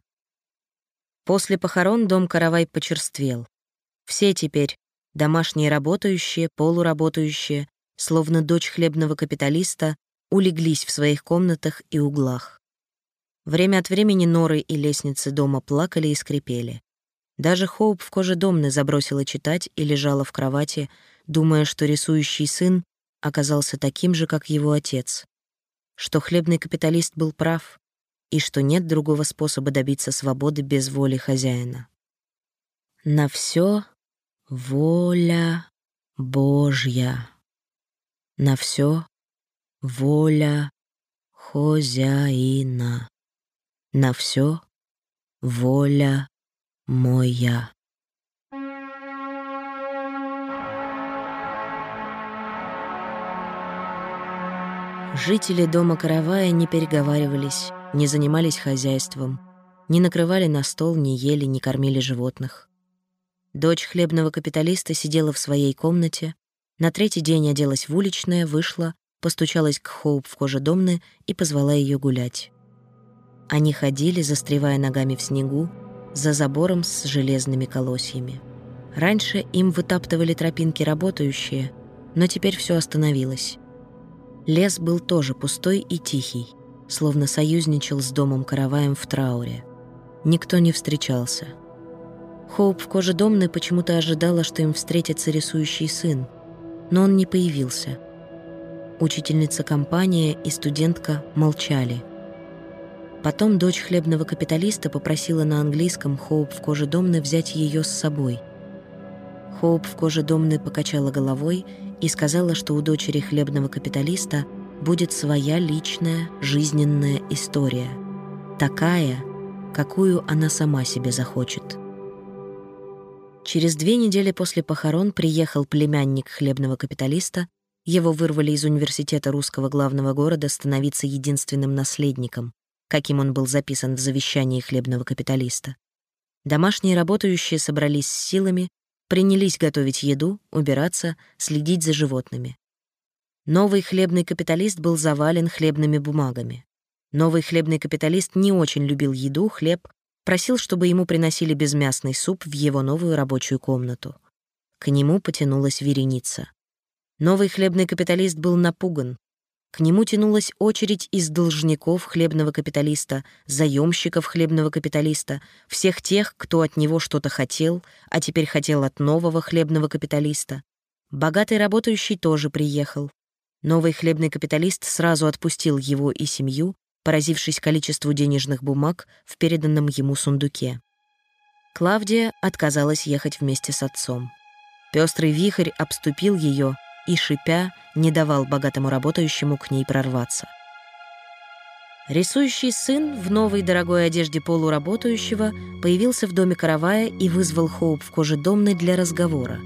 После похорон дом Каравай почерствел. Все теперь, домашние работающие, полуработающие, словно дочь хлебного капиталиста, улеглись в своих комнатах и углах. Время от времени норы и лестницы дома плакали и скрипели. Даже Хоуп в коже домны забросила читать и лежала в кровати, думая, что рисующий сын оказался таким же, как его отец, что хлебный капиталист был прав и что нет другого способа добиться свободы без воли хозяина. На все воля Божья. На все воля хозяина. На все воля моя. Жители дома Каравая не переговаривались, не занимались хозяйством, не накрывали на стол, не ели, не кормили животных. Дочь хлебного капиталиста сидела в своей комнате, на третий день оделась в уличное, вышла, постучалась к Хоуп в кожедомны и позвала ее гулять. Они ходили, застревая ногами в снегу, за забором с железными колосьями. Раньше им вытаптывали тропинки работающие, но теперь все остановилось. Лес был тоже пустой и тихий, словно союзничал с домом Караваем в трауре. Никто не встречался. Хоуп в коже домной почему-то ожидала, что им встретится рисующий сын, но он не появился. Учительница компания и студентка молчали. Потом дочь хлебного капиталиста попросила на английском Хоуп в коже домной взять ее с собой. Хоуп в коже домной покачала головой и сказала, что у дочери хлебного капиталиста будет своя личная жизненная история, такая, какую она сама себе захочет. Через две недели после похорон приехал племянник хлебного капиталиста, его вырвали из университета русского главного города становиться единственным наследником, каким он был записан в завещании хлебного капиталиста. Домашние работающие собрались с силами, принялись готовить еду, убираться, следить за животными. Новый хлебный капиталист был завален хлебными бумагами. Новый хлебный капиталист не очень любил еду, хлеб, просил, чтобы ему приносили безмясный суп в его новую рабочую комнату. К нему потянулась вереница. Новый хлебный капиталист был напуган, к нему тянулась очередь из должников хлебного капиталиста, заемщиков хлебного капиталиста, всех тех, кто от него что-то хотел, а теперь хотел от нового хлебного капиталиста. Богатый работающий тоже приехал. Новый хлебный капиталист сразу отпустил его и семью, поразившись количеству денежных бумаг в переданном ему сундуке. Клавдия отказалась ехать вместе с отцом. Пестрый вихрь обступил ее, и, шипя, не давал богатому работающему к ней прорваться. Рисующий сын в новой дорогой одежде полуработающего появился в доме каравая и вызвал Хоуп в коже домной для разговора.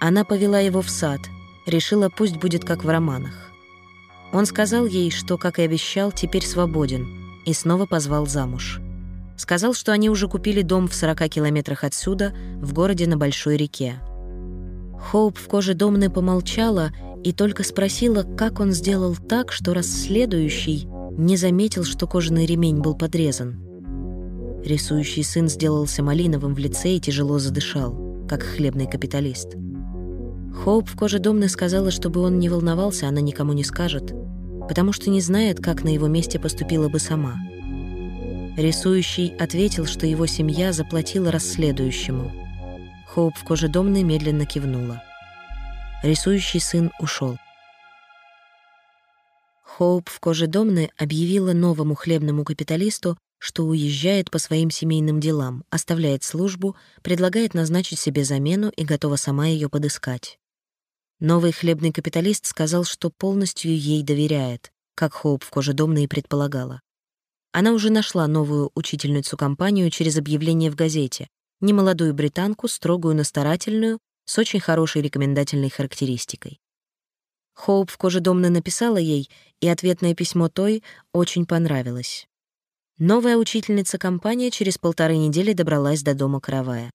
Она повела его в сад, решила, пусть будет как в романах. Он сказал ей, что, как и обещал, теперь свободен, и снова позвал замуж. Сказал, что они уже купили дом в 40 километрах отсюда, в городе на Большой реке. Хоуп в коже домны помолчала и только спросила, как он сделал так, что расследующий не заметил, что кожаный ремень был подрезан. Рисующий сын сделался малиновым в лице и тяжело задышал, как хлебный капиталист. Хоуп в коже домны сказала, чтобы он не волновался, она никому не скажет, потому что не знает, как на его месте поступила бы сама. Рисующий ответил, что его семья заплатила расследующему – Хоуп в коже домной медленно кивнула. Рисующий сын ушел. Хоуп в коже домной объявила новому хлебному капиталисту, что уезжает по своим семейным делам, оставляет службу, предлагает назначить себе замену и готова сама ее подыскать. Новый хлебный капиталист сказал, что полностью ей доверяет, как Хоуп в коже домной и предполагала. Она уже нашла новую учительницу-компанию через объявление в газете, немолодую британку, строгую, настарательную, с очень хорошей рекомендательной характеристикой. Хоуп в коже домна написала ей, и ответное письмо той очень понравилось. Новая учительница компания через полторы недели добралась до дома Каравая.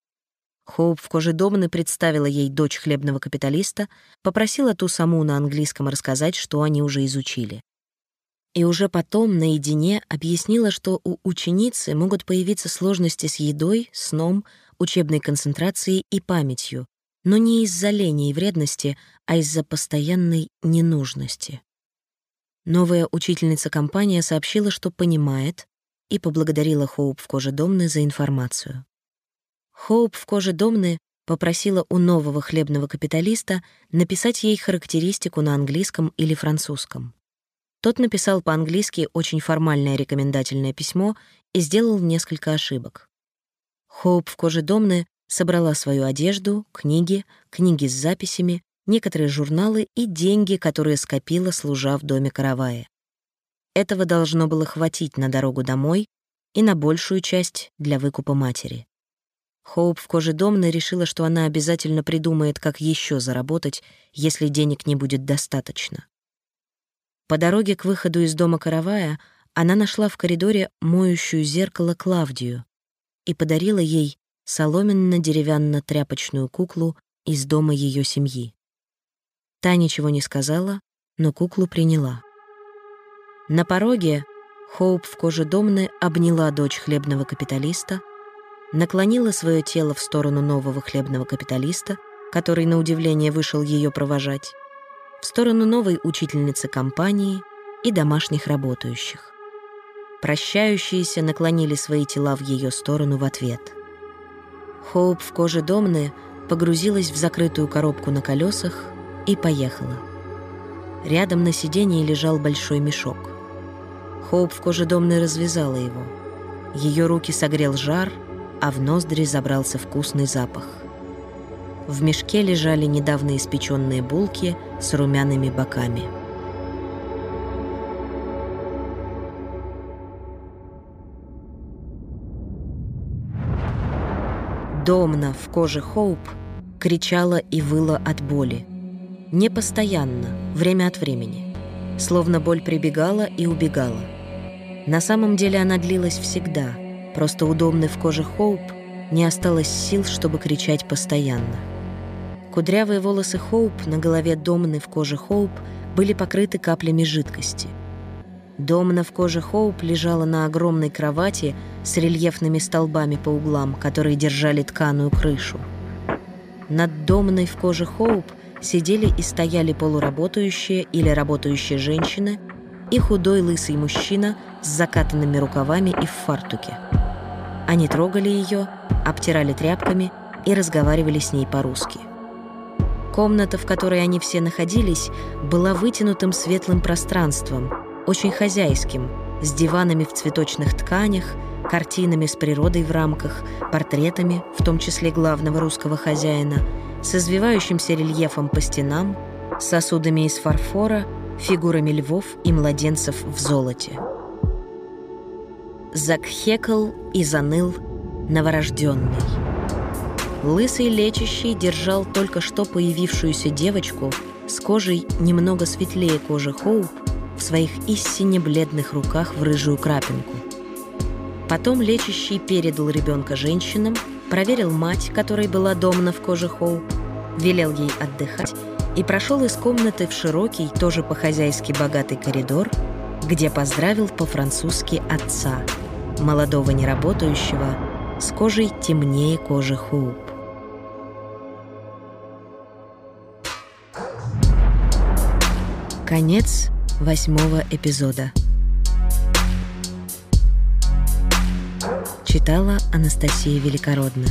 Хоуп в коже домны представила ей дочь хлебного капиталиста, попросила ту саму на английском рассказать, что они уже изучили. И уже потом, наедине, объяснила, что у ученицы могут появиться сложности с едой, сном, учебной концентрацией и памятью, но не из-за лени и вредности, а из-за постоянной ненужности. Новая учительница компания сообщила, что понимает, и поблагодарила Хоуп в коже Домны за информацию. Хоуп в коже Домны попросила у нового хлебного капиталиста написать ей характеристику на английском или французском. Тот написал по-английски очень формальное рекомендательное письмо и сделал несколько ошибок. Хоуп в коже Домны собрала свою одежду, книги, книги с записями, некоторые журналы и деньги, которые скопила, служа в доме Каравая. Этого должно было хватить на дорогу домой и на большую часть для выкупа матери. Хоуп в коже Домны решила, что она обязательно придумает, как еще заработать, если денег не будет достаточно. По дороге к выходу из дома Каравая она нашла в коридоре моющую зеркало Клавдию и подарила ей соломенно-деревянно-тряпочную куклу из дома ее семьи. Та ничего не сказала, но куклу приняла. На пороге Хоуп в коже Домны обняла дочь хлебного капиталиста, наклонила свое тело в сторону нового хлебного капиталиста, который, на удивление, вышел ее провожать, в сторону новой учительницы компании и домашних работающих. Прощающиеся наклонили свои тела в ее сторону в ответ. Хоуп в коже Домны погрузилась в закрытую коробку на колесах и поехала. Рядом на сиденье лежал большой мешок. Хоуп в коже Домны развязала его. Ее руки согрел жар — а в ноздри забрался вкусный запах. В мешке лежали недавно испеченные булки с румяными боками. Домна в коже Хоуп кричала и выла от боли. Не постоянно, время от времени. Словно боль прибегала и убегала. На самом деле она длилась всегда — Просто у Домны в коже Хоуп не осталось сил, чтобы кричать постоянно. Кудрявые волосы Хоуп на голове Домны в коже Хоуп были покрыты каплями жидкости. Домна в коже Хоуп лежала на огромной кровати с рельефными столбами по углам, которые держали тканую крышу. Над Домной в коже Хоуп сидели и стояли полуработающие или работающие женщины и худой лысый мужчина с закатанными рукавами и в фартуке. Они трогали ее, обтирали тряпками и разговаривали с ней по-русски. Комната, в которой они все находились, была вытянутым светлым пространством, очень хозяйским, с диванами в цветочных тканях, картинами с природой в рамках, портретами, в том числе главного русского хозяина, с извивающимся рельефом по стенам, сосудами из фарфора, фигурами львов и младенцев в золоте закхекал и заныл новорожденный. Лысый лечащий держал только что появившуюся девочку с кожей немного светлее кожи Хоуп в своих истинно бледных руках в рыжую крапинку. Потом лечащий передал ребенка женщинам, проверил мать, которой была домна в коже Хоуп, велел ей отдыхать и прошел из комнаты в широкий, тоже по-хозяйски богатый коридор, где поздравил по-французски отца – молодого неработающего с кожей темнее кожи Хоуп. Конец восьмого эпизода. Читала Анастасия Великородная.